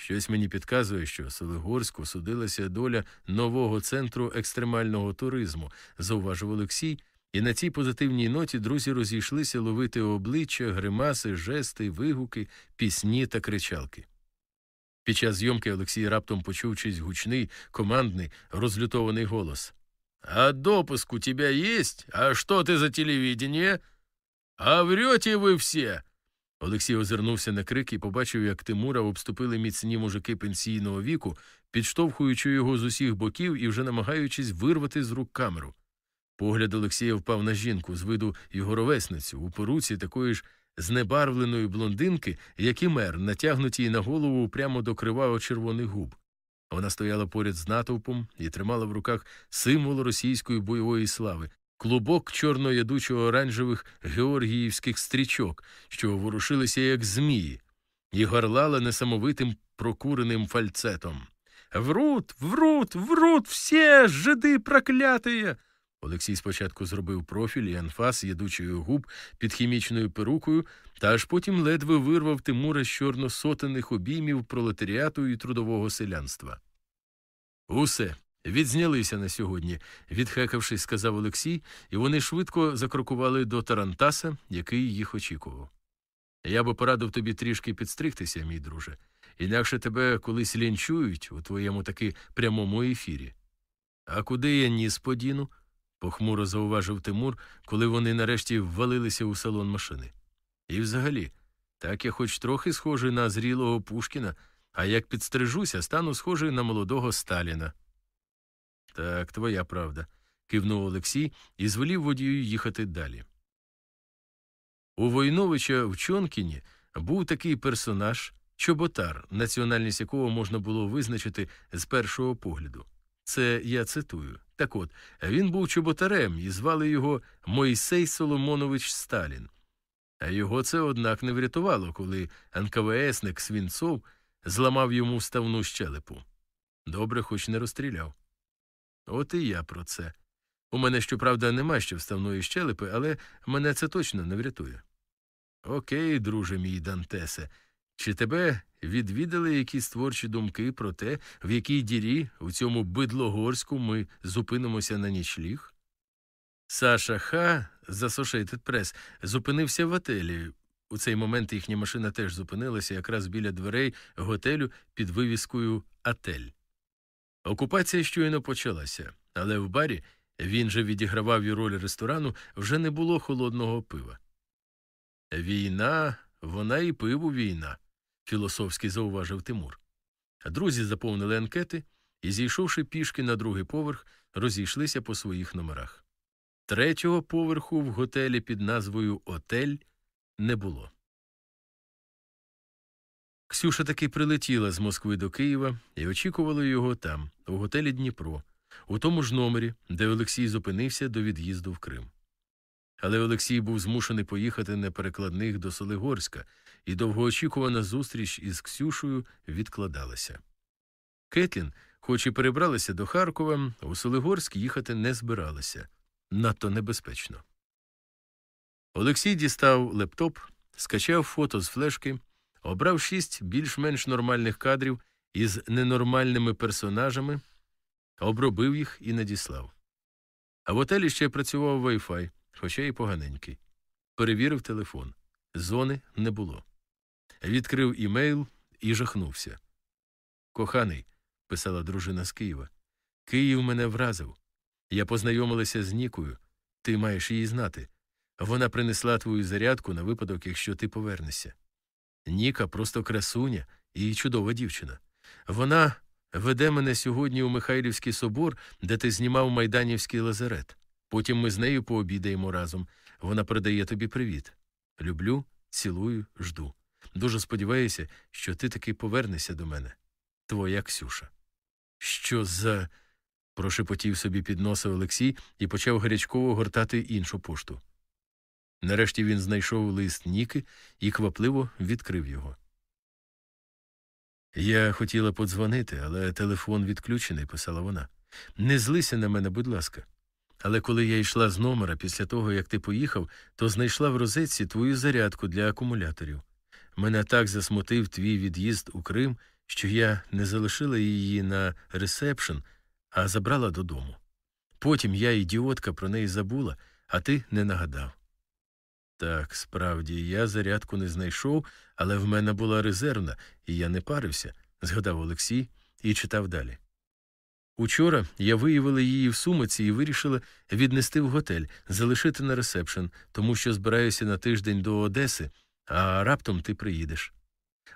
Щось мені підказує, що Солигорську судилася доля нового центру екстремального туризму, зауважив Олексій, і на цій позитивній ноті друзі розійшлися ловити обличчя, гримаси, жести, вигуки, пісні та кричалки. Під час зйомки Олексій раптом почув чийсь гучний, командний, розлютований голос. А допуск у тебя есть? А что ты за телевидение? А врете ви всі. Олексій озирнувся на крик і побачив, як Тимура обступили міцні мужики пенсійного віку, підштовхуючи його з усіх боків і вже намагаючись вирвати з рук камеру. Погляд Олексія впав на жінку з виду його ровесницю, у поруці такої ж знебарвленої блондинки, як і мер, натягнутій на голову прямо до криваво червоних губ. Вона стояла поряд з натовпом і тримала в руках символ російської бойової слави клубок чорно-ядучо оранжевих георгіївських стрічок, що ворушилися, як змії, і горлала несамовитим прокуреним фальцетом. Врут, врут, врут, всі жиди проклятые. Олексій спочатку зробив профіль і анфас ядучої губ під хімічною перукою, та аж потім ледве вирвав Тимура з чорносотених обіймів пролетаріату і трудового селянства. Усе, Відзнялися на сьогодні, відхекавшись, сказав Олексій, і вони швидко закрокували до Тарантаса, який їх очікував. Я би порадив тобі трішки підстригтися, мій друже, інакше тебе колись лінчують у твоєму таки прямому ефірі. А куди я ніс подіну? похмуро зауважив Тимур, коли вони нарешті ввалилися у салон машини. І взагалі, так я хоч трохи схожий на зрілого Пушкіна, а як підстрижуся, стану схожий на молодого Сталіна. Так, твоя правда, кивнув Олексій і звелів водію їхати далі. У Войновича в Чонкіні був такий персонаж чоботар, національність якого можна було визначити з першого погляду. Це я цитую. Так от, він був чоботарем і звали його Мойсей Соломонович Сталін. А його це, однак, не врятувало, коли НКВСник Свінцов зламав йому вставну щелепу. Добре, хоч не розстріляв. От і я про це. У мене, щоправда, нема ще вставної щелепи, але мене це точно не врятує. Окей, друже мій Дантесе, Чи тебе відвідали якісь творчі думки про те, в якій дірі у цьому бидлогорську ми зупинимося на нічліг? Саша Ха з Associated Press зупинився в отелі. У цей момент їхня машина теж зупинилася якраз біля дверей готелю під вивіскою Отель. Окупація щойно почалася, але в барі він же відігравав і роль ресторану, вже не було холодного пива. Війна, вона і пиву війна, філософськи зауважив Тимур. Друзі заповнили анкети і, зійшовши пішки на другий поверх, розійшлися по своїх номерах. Третього поверху в готелі під назвою Отель не було. Ксюша таки прилетіла з Москви до Києва і очікувала його там, у готелі Дніпро, у тому ж номері, де Олексій зупинився до від'їзду в Крим. Але Олексій був змушений поїхати на перекладних до Солигорська, і довгоочікувана зустріч із Ксюшею відкладалася. Кетлін, хоч і перебралася до Харкова, у Солигорськ їхати не збиралася надто небезпечно. Олексій дістав лептоп, скачав фото з флешки, обрав шість більш-менш нормальних кадрів із ненормальними персонажами, обробив їх і надіслав. А в отелі ще працював Wi-Fi, хоча й поганенький. Перевірив телефон. Зони не було. Відкрив імейл і жахнувся. Коханий, писала дружина з Києва, Київ мене вразив. Я познайомилася з Нікою. Ти маєш її знати. Вона принесла твою зарядку на випадок, якщо ти повернешся. Ніка просто красуня і чудова дівчина. Вона веде мене сьогодні у Михайлівський собор, де ти знімав майданівський лазарет. Потім ми з нею пообідаємо разом. Вона передає тобі привіт. Люблю, цілую, жду. Дуже сподіваюся, що ти таки повернешся до мене. Твоя Ксюша. Що за. прошепотів собі під носа Олексій і почав гарячково гортати іншу пошту. Нарешті він знайшов лист Ніки і квапливо відкрив його. Я хотіла подзвонити, але телефон відключений, писала вона. Не злися на мене, будь ласка. Але коли я йшла з номера після того, як ти поїхав, то знайшла в розетці твою зарядку для акумуляторів. Мене так засмутив твій від'їзд у Крим, що я не залишила її на ресепшн, а забрала додому. Потім я, ідіотка, про неї забула, а ти не нагадав. Так, справді, я зарядку не знайшов, але в мене була резервна, і я не парився, згадав Олексій і читав далі. Учора я виявила її в сумці і вирішила віднести в готель, залишити на ресепшн, тому що збираюся на тиждень до Одеси, а раптом ти приїдеш.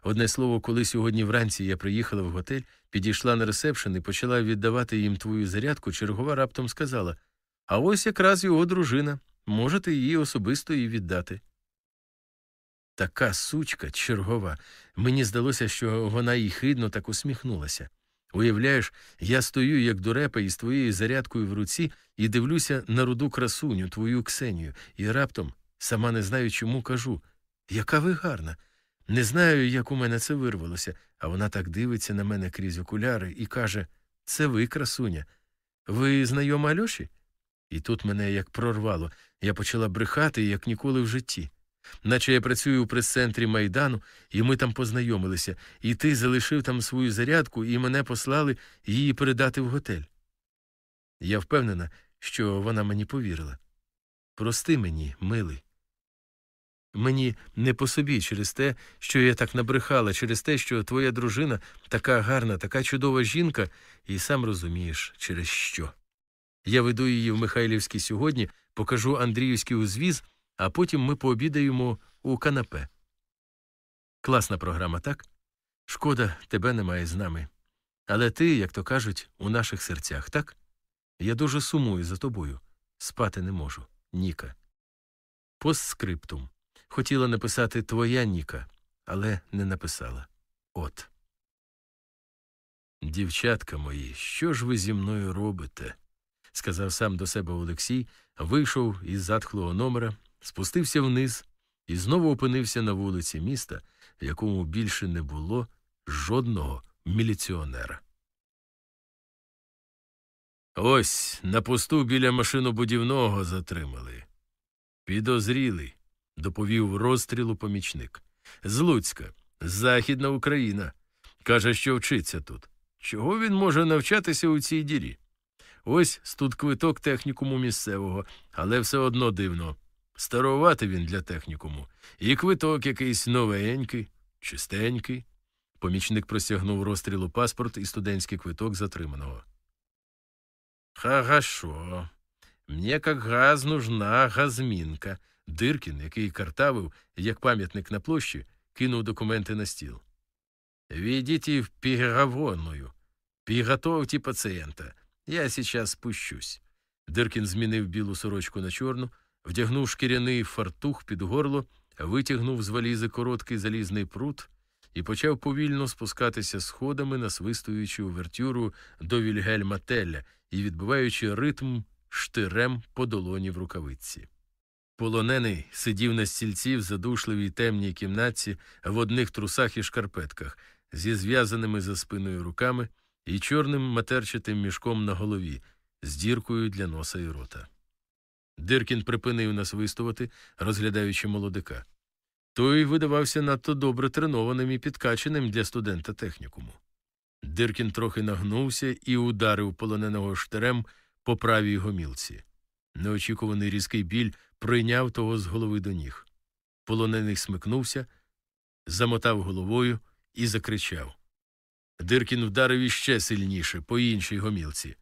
Одне слово, коли сьогодні вранці я приїхала в готель, підійшла на ресепшн і почала віддавати їм твою зарядку, чергова раптом сказала А ось якраз його дружина. Можете її особисто і віддати. Така сучка чергова. Мені здалося, що вона їй хидно так усміхнулася. Уявляєш, я стою, як дурепа, із твоєю зарядкою в руці і дивлюся на руду красуню, твою Ксенію, і раптом, сама не знаю, чому кажу яка ви гарна. Не знаю, як у мене це вирвалося, а вона так дивиться на мене крізь окуляри і каже Це ви, красуня. Ви знайома Альоші? І тут мене як прорвало. Я почала брехати, як ніколи в житті. Наче я працюю у прес-центрі Майдану, і ми там познайомилися, і ти залишив там свою зарядку, і мене послали її передати в готель. Я впевнена, що вона мені повірила. Прости мені, милий. Мені не по собі через те, що я так набрехала, через те, що твоя дружина така гарна, така чудова жінка, і сам розумієш, через що. Я веду її в Михайлівський сьогодні, покажу Андріївський узвіз, а потім ми пообідаємо у канапе. Класна програма, так? Шкода, тебе немає з нами. Але ти, як то кажуть, у наших серцях, так? Я дуже сумую за тобою. Спати не можу. Ніка. Постскриптум. Хотіла написати твоя Ніка, але не написала. От. Дівчатка мої, що ж ви зі мною робите? Сказав сам до себе Олексій, вийшов із затхлого номера, спустився вниз і знову опинився на вулиці міста, в якому більше не було жодного міліціонера. Ось на посту біля машинобудівного затримали. Підозрілий, доповів розстрілу помічник. З Луцька. Західна Україна. Каже, що вчиться тут. Чого він може навчатися у цій дірі? Ось тут квиток технікуму місцевого, але все одно дивно. Старувати він для технікуму. І квиток якийсь новенький, чистенький. Помічник простягнув розстрілу паспорт і студентський квиток затриманого. Хорошо. Мне как газ нужна газмінка. Диркін, який картавив, як пам'ятник на площі, кинув документи на стіл. Ведите в переговорную. Приготовьте пацієнта. Я сейчас спущусь. Диркін змінив білу сорочку на чорну, вдягнув шкіряний фартух під горло, витягнув з валізи короткий залізний прут і почав повільно спускатися сходами, насвистуючи увертюру до Вільгельма Телля і відбиваючи ритм штирем по долоні в рукавиці. Полонений сидів на стільці в задушливій темній кімнатці в одних трусах і шкарпетках, зі зв'язаними за спиною руками і чорним матерчатим мішком на голові, з діркою для носа і рота. Диркін припинив насвистувати, розглядаючи молодика. Той видавався надто добре тренованим і підкаченим для студента технікуму. Диркін трохи нагнувся і ударив полоненого штирем по правій гомілці. Неочікуваний різкий біль пройняв того з голови до ніг. Полонений смикнувся, замотав головою і закричав. Диркін вдарив іще сильніше, по іншій гомілці.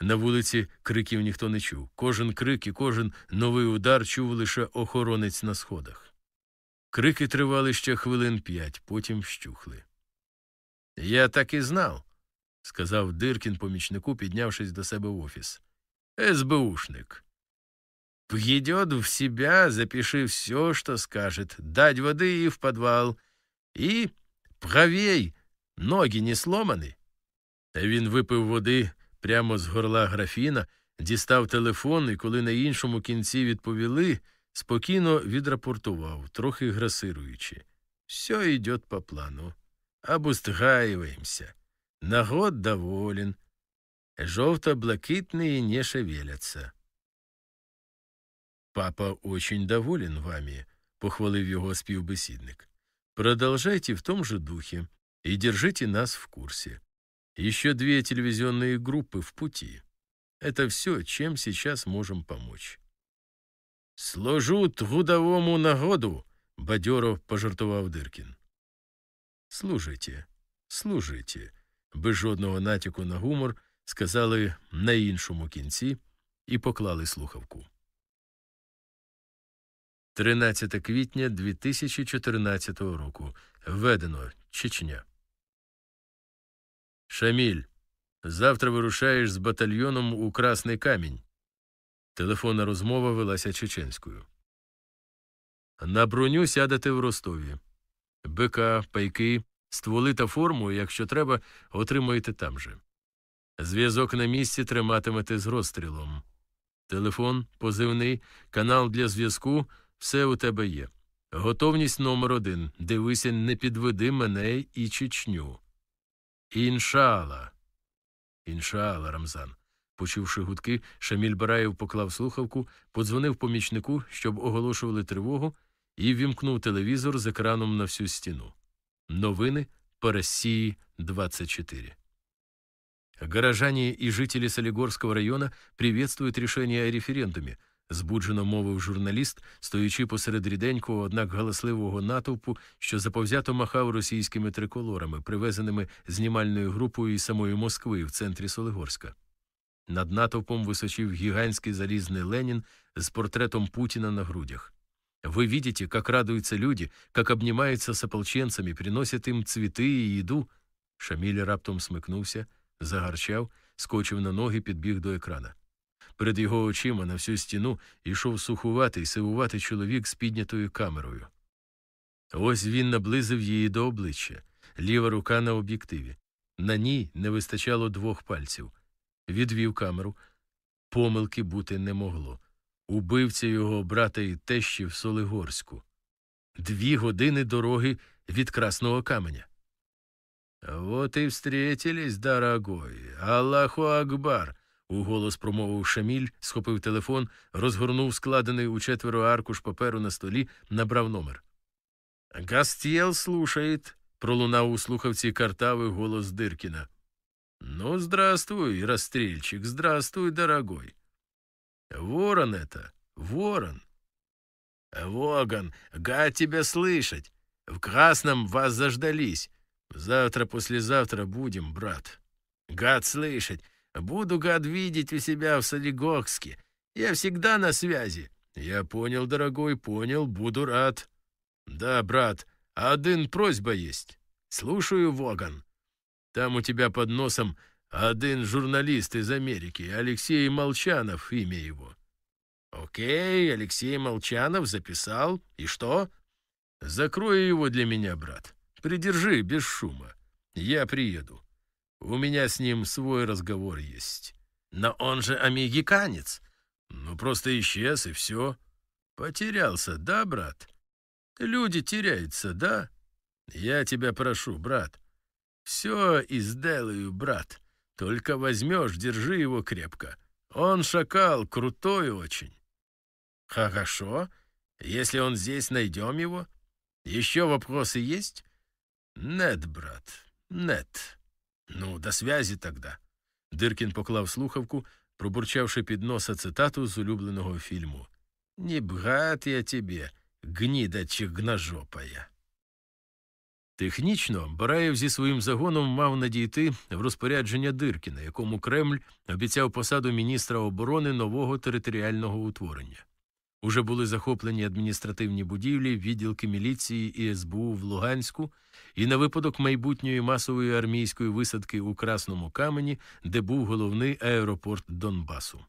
На вулиці криків ніхто не чув. Кожен крик і кожен новий удар чув лише охоронець на сходах. Крики тривали ще хвилин п'ять, потім вщухли. Я так і знав, сказав Диркін помічнику, піднявшись до себе в офіс. СБУшник. Въедет в себя, запиши все, что скажет, дать воды и в подвал. И правей, ноги не сломаны. Та він випив води прямо з горла графіна, дістав телефон і, коли на іншому кінці відповіли, спокійно відрапортував, трохи грасируючи. Все йде по плану. Обустраиваемся. Народ доволен. Жовто-блакитные не шевелятся. Папа очень доволен вами, похвалив його співбесідник. Продолжайте в том же духе и держите нас в курсе. Еще две телевизионные группы в пути. Это все, чем сейчас можем помочь. Служу трудовому народу, бадьоро пожартував Диркін. Служите, служите, без жодного натяку на гумор сказали на іншому кінці і поклали слухавку. 13 квітня 2014 року. Введено Чечня. Шаміль. Завтра вирушаєш з батальйоном у Красний Камінь. Телефонна розмова велася чеченською. На броню сядете в Ростові. БК, пайки, стволи та форму, якщо треба, отримаєте там же. Зв'язок на місці триматимете з розстрілом. Телефон, позивний, канал для зв'язку все у тебе є. Готовність номер один. Дивися, не підведи мене і Чечню. Іншала. Іншала, Рамзан. Почувши гудки, Шаміль Бараєв поклав слухавку, подзвонив помічнику, щоб оголошували тривогу, і вімкнув телевізор з екраном на всю стіну. Новини по России 24. Горожане и жители Солигорского района приветствуют решение о референдуме, збуджено мовив журналіст, стоячи посеред ріденького, однак галасливого натовпу, що заповзято махав російськими триколорами, привезеними знімальною групою із самої Москви в центрі Солигорська. Над натовпом височив гігантський залізний Ленін з портретом Путіна на грудях. Вы видите, как радуются люди, как обнимаются с ополченцами, приносят им цвіти і їду. Шаміль раптом смикнувся, загарчав, скочив на ноги, підбіг до екрана. Перед його очима на всю стіну йшов сухуватий, сивуватий чоловік з піднятою камерою. Ось він наблизив її до обличчя, ліва рука на об'єктиві. На ній не вистачало двох пальців. Відвів камеру. Помилки бути не могло. Убивця його брата і тещі в Солигорську. Дві години дороги від Красного Каменя. Вот і встретились, дорогой. Аллаху Акбар уголос промовив Шаміль, схопив телефон, розгорнув складений у четверо аркуш паперу на столі, набрав номер. Гастєл слушает, пролунав у слухавці картавий голос Диркіна. Ну, здравствуй, расстрельчик, здравствуй, дорогой. Ворон это, ворон. Воган, гад тебя слышать. В красном вас заждались. Завтра-послезавтра будем, брат. Гад слышать. Буду, гад, видеть у себя в Солигорске. Я всегда на связи. Я понял, дорогой, понял, буду рад. Да, брат, один просьба есть. Слушаю, Воган. Там у тебя под носом один журналист из Америки, Алексей Молчанов, имя его. Окей, Алексей Молчанов записал. И что? Закрой его для меня, брат. Придержи без шума. Я приеду. У меня с ним свой разговор есть. Но он же американец. Ну, просто исчез, и все. Потерялся, да, брат? Люди теряются, да? Я тебя прошу, брат. Все и сделаю, брат. Только возьмешь, держи его крепко. Он шакал, крутой очень. Хорошо. Если он здесь, найдем его. Еще вопросы есть? Нет, брат, нет. Ну, до связи тогда. Диркін поклав слухавку, пробурчавши під носа цитату з улюбленого фільму. «Не брат я тебе, гніда чигнажопая». Технічно Бараєв зі своїм загоном мав надійти в розпорядження Диркіна, якому Кремль обіцяв посаду міністра оборони нового територіального утворення. Уже були захоплені адміністративні будівлі, відділки міліції і СБУ в Луганську, і на випадок майбутньої масової армійської висадки у Красному камені, де був головний аеропорт Донбасу.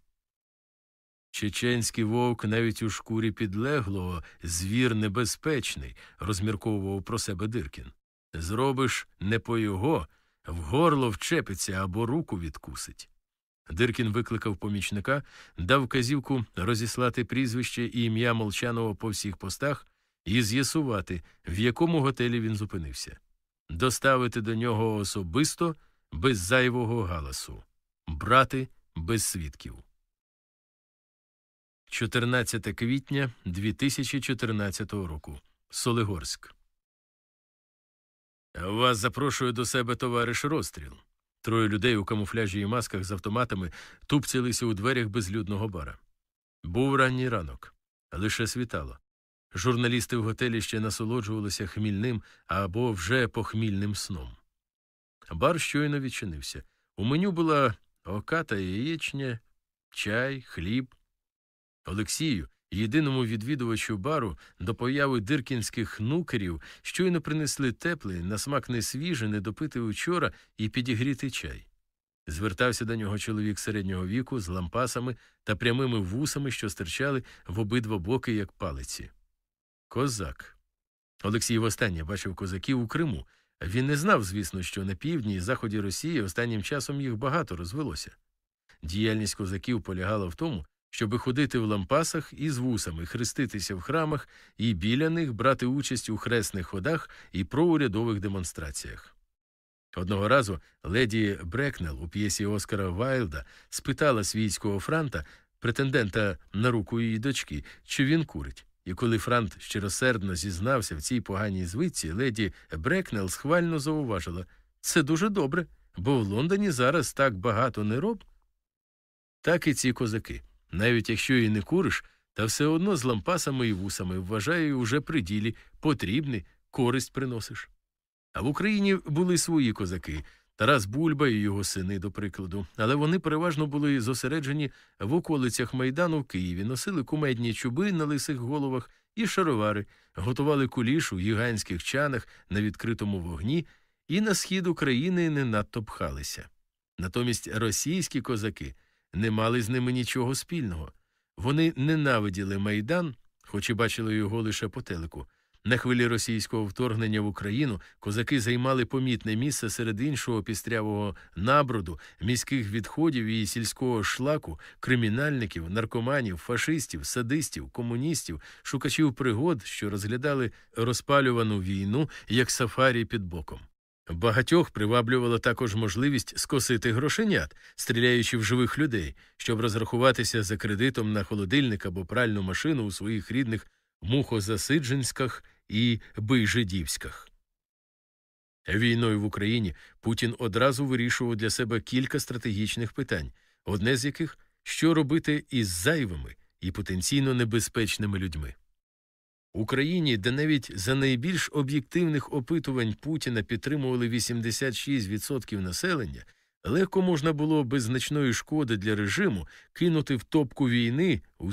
Чеченський вовк навіть у шкурі підлеглого звір небезпечний, розмірковував про себе Диркін. Зробиш не по його, в горло вчепиться або руку відкусить. Диркін викликав помічника, дав вказівку розіслати прізвище і ім'я Молчанова по всіх постах і з'ясувати, в якому готелі він зупинився, доставити до нього особисто без зайвого галасу, брати без свідків. 14 квітня 2014 року. Солигорськ. Вас запрошує до себе товариш розстріл. Троє людей у камуфляжі і масках з автоматами тупцялися у дверях безлюдного бара. Був ранній ранок, лише світало. Журналісти в готелі ще насолоджувалися хмільним або вже похмільним сном. Бар щойно відчинився. У меню була оката яєчня, чай, хліб. Олексію, єдиному відвідувачу бару, до появи диркінських нукерів щойно принесли теплий, на смак не свіжий, недопитий учора і підігрітий чай. Звертався до нього чоловік середнього віку з лампасами та прямими вусами, що стирчали в обидва боки, як палиці. Козак. Олексій востаннє бачив козаків у Криму. Він не знав, звісно, що на півдні і заході Росії останнім часом їх багато розвелося. Діяльність козаків полягала в тому, щоби ходити в лампасах із вусами, хреститися в храмах і біля них брати участь у хресних ходах і проурядових демонстраціях. Одного разу леді Брекнел у п'єсі Оскара Вайлда спитала свійського франта, претендента на руку її дочки, чи він курить. І коли Франт щиросердно зізнався в цій поганій звичці, леді Брекнел схвально зауважила це дуже добре, бо в Лондоні зараз так багато не роб. Так і ці козаки. Навіть якщо і не куриш, та все одно з лампасами і вусами вважаю уже при ділі, потрібний, користь приносиш. А в Україні були свої козаки Тарас Бульба і його сини, до прикладу, але вони переважно були зосереджені в околицях Майдану в Києві, носили кумедні чуби на лисих головах і шаровари, готували куліш у гігантських чанах на відкритому вогні і на схід України не надто пхалися. Натомість російські козаки не мали з ними нічого спільного. Вони ненавиділи Майдан, хоч і бачили його лише по телеку. На хвилі російського вторгнення в Україну козаки займали помітне місце серед іншого пістрявого наброду, міських відходів і сільського шлаку, кримінальників, наркоманів, фашистів, садистів, комуністів, шукачів пригод, що розглядали розпалювану війну як сафарі під боком. Багатьох приваблювала також можливість скосити грошенят, стріляючи в живих людей, щоб розрахуватися за кредитом на холодильник або пральну машину у своїх рідних мухозасидженськах і Бейжидівськах. Війною в Україні Путін одразу вирішував для себе кілька стратегічних питань, одне з яких що робити із зайвими і потенційно небезпечними людьми. Україні, де навіть за найбільш об'єктивних опитувань Путіна підтримували 86% населення, легко можна було без значної шкоди для режиму кинути в топку війни у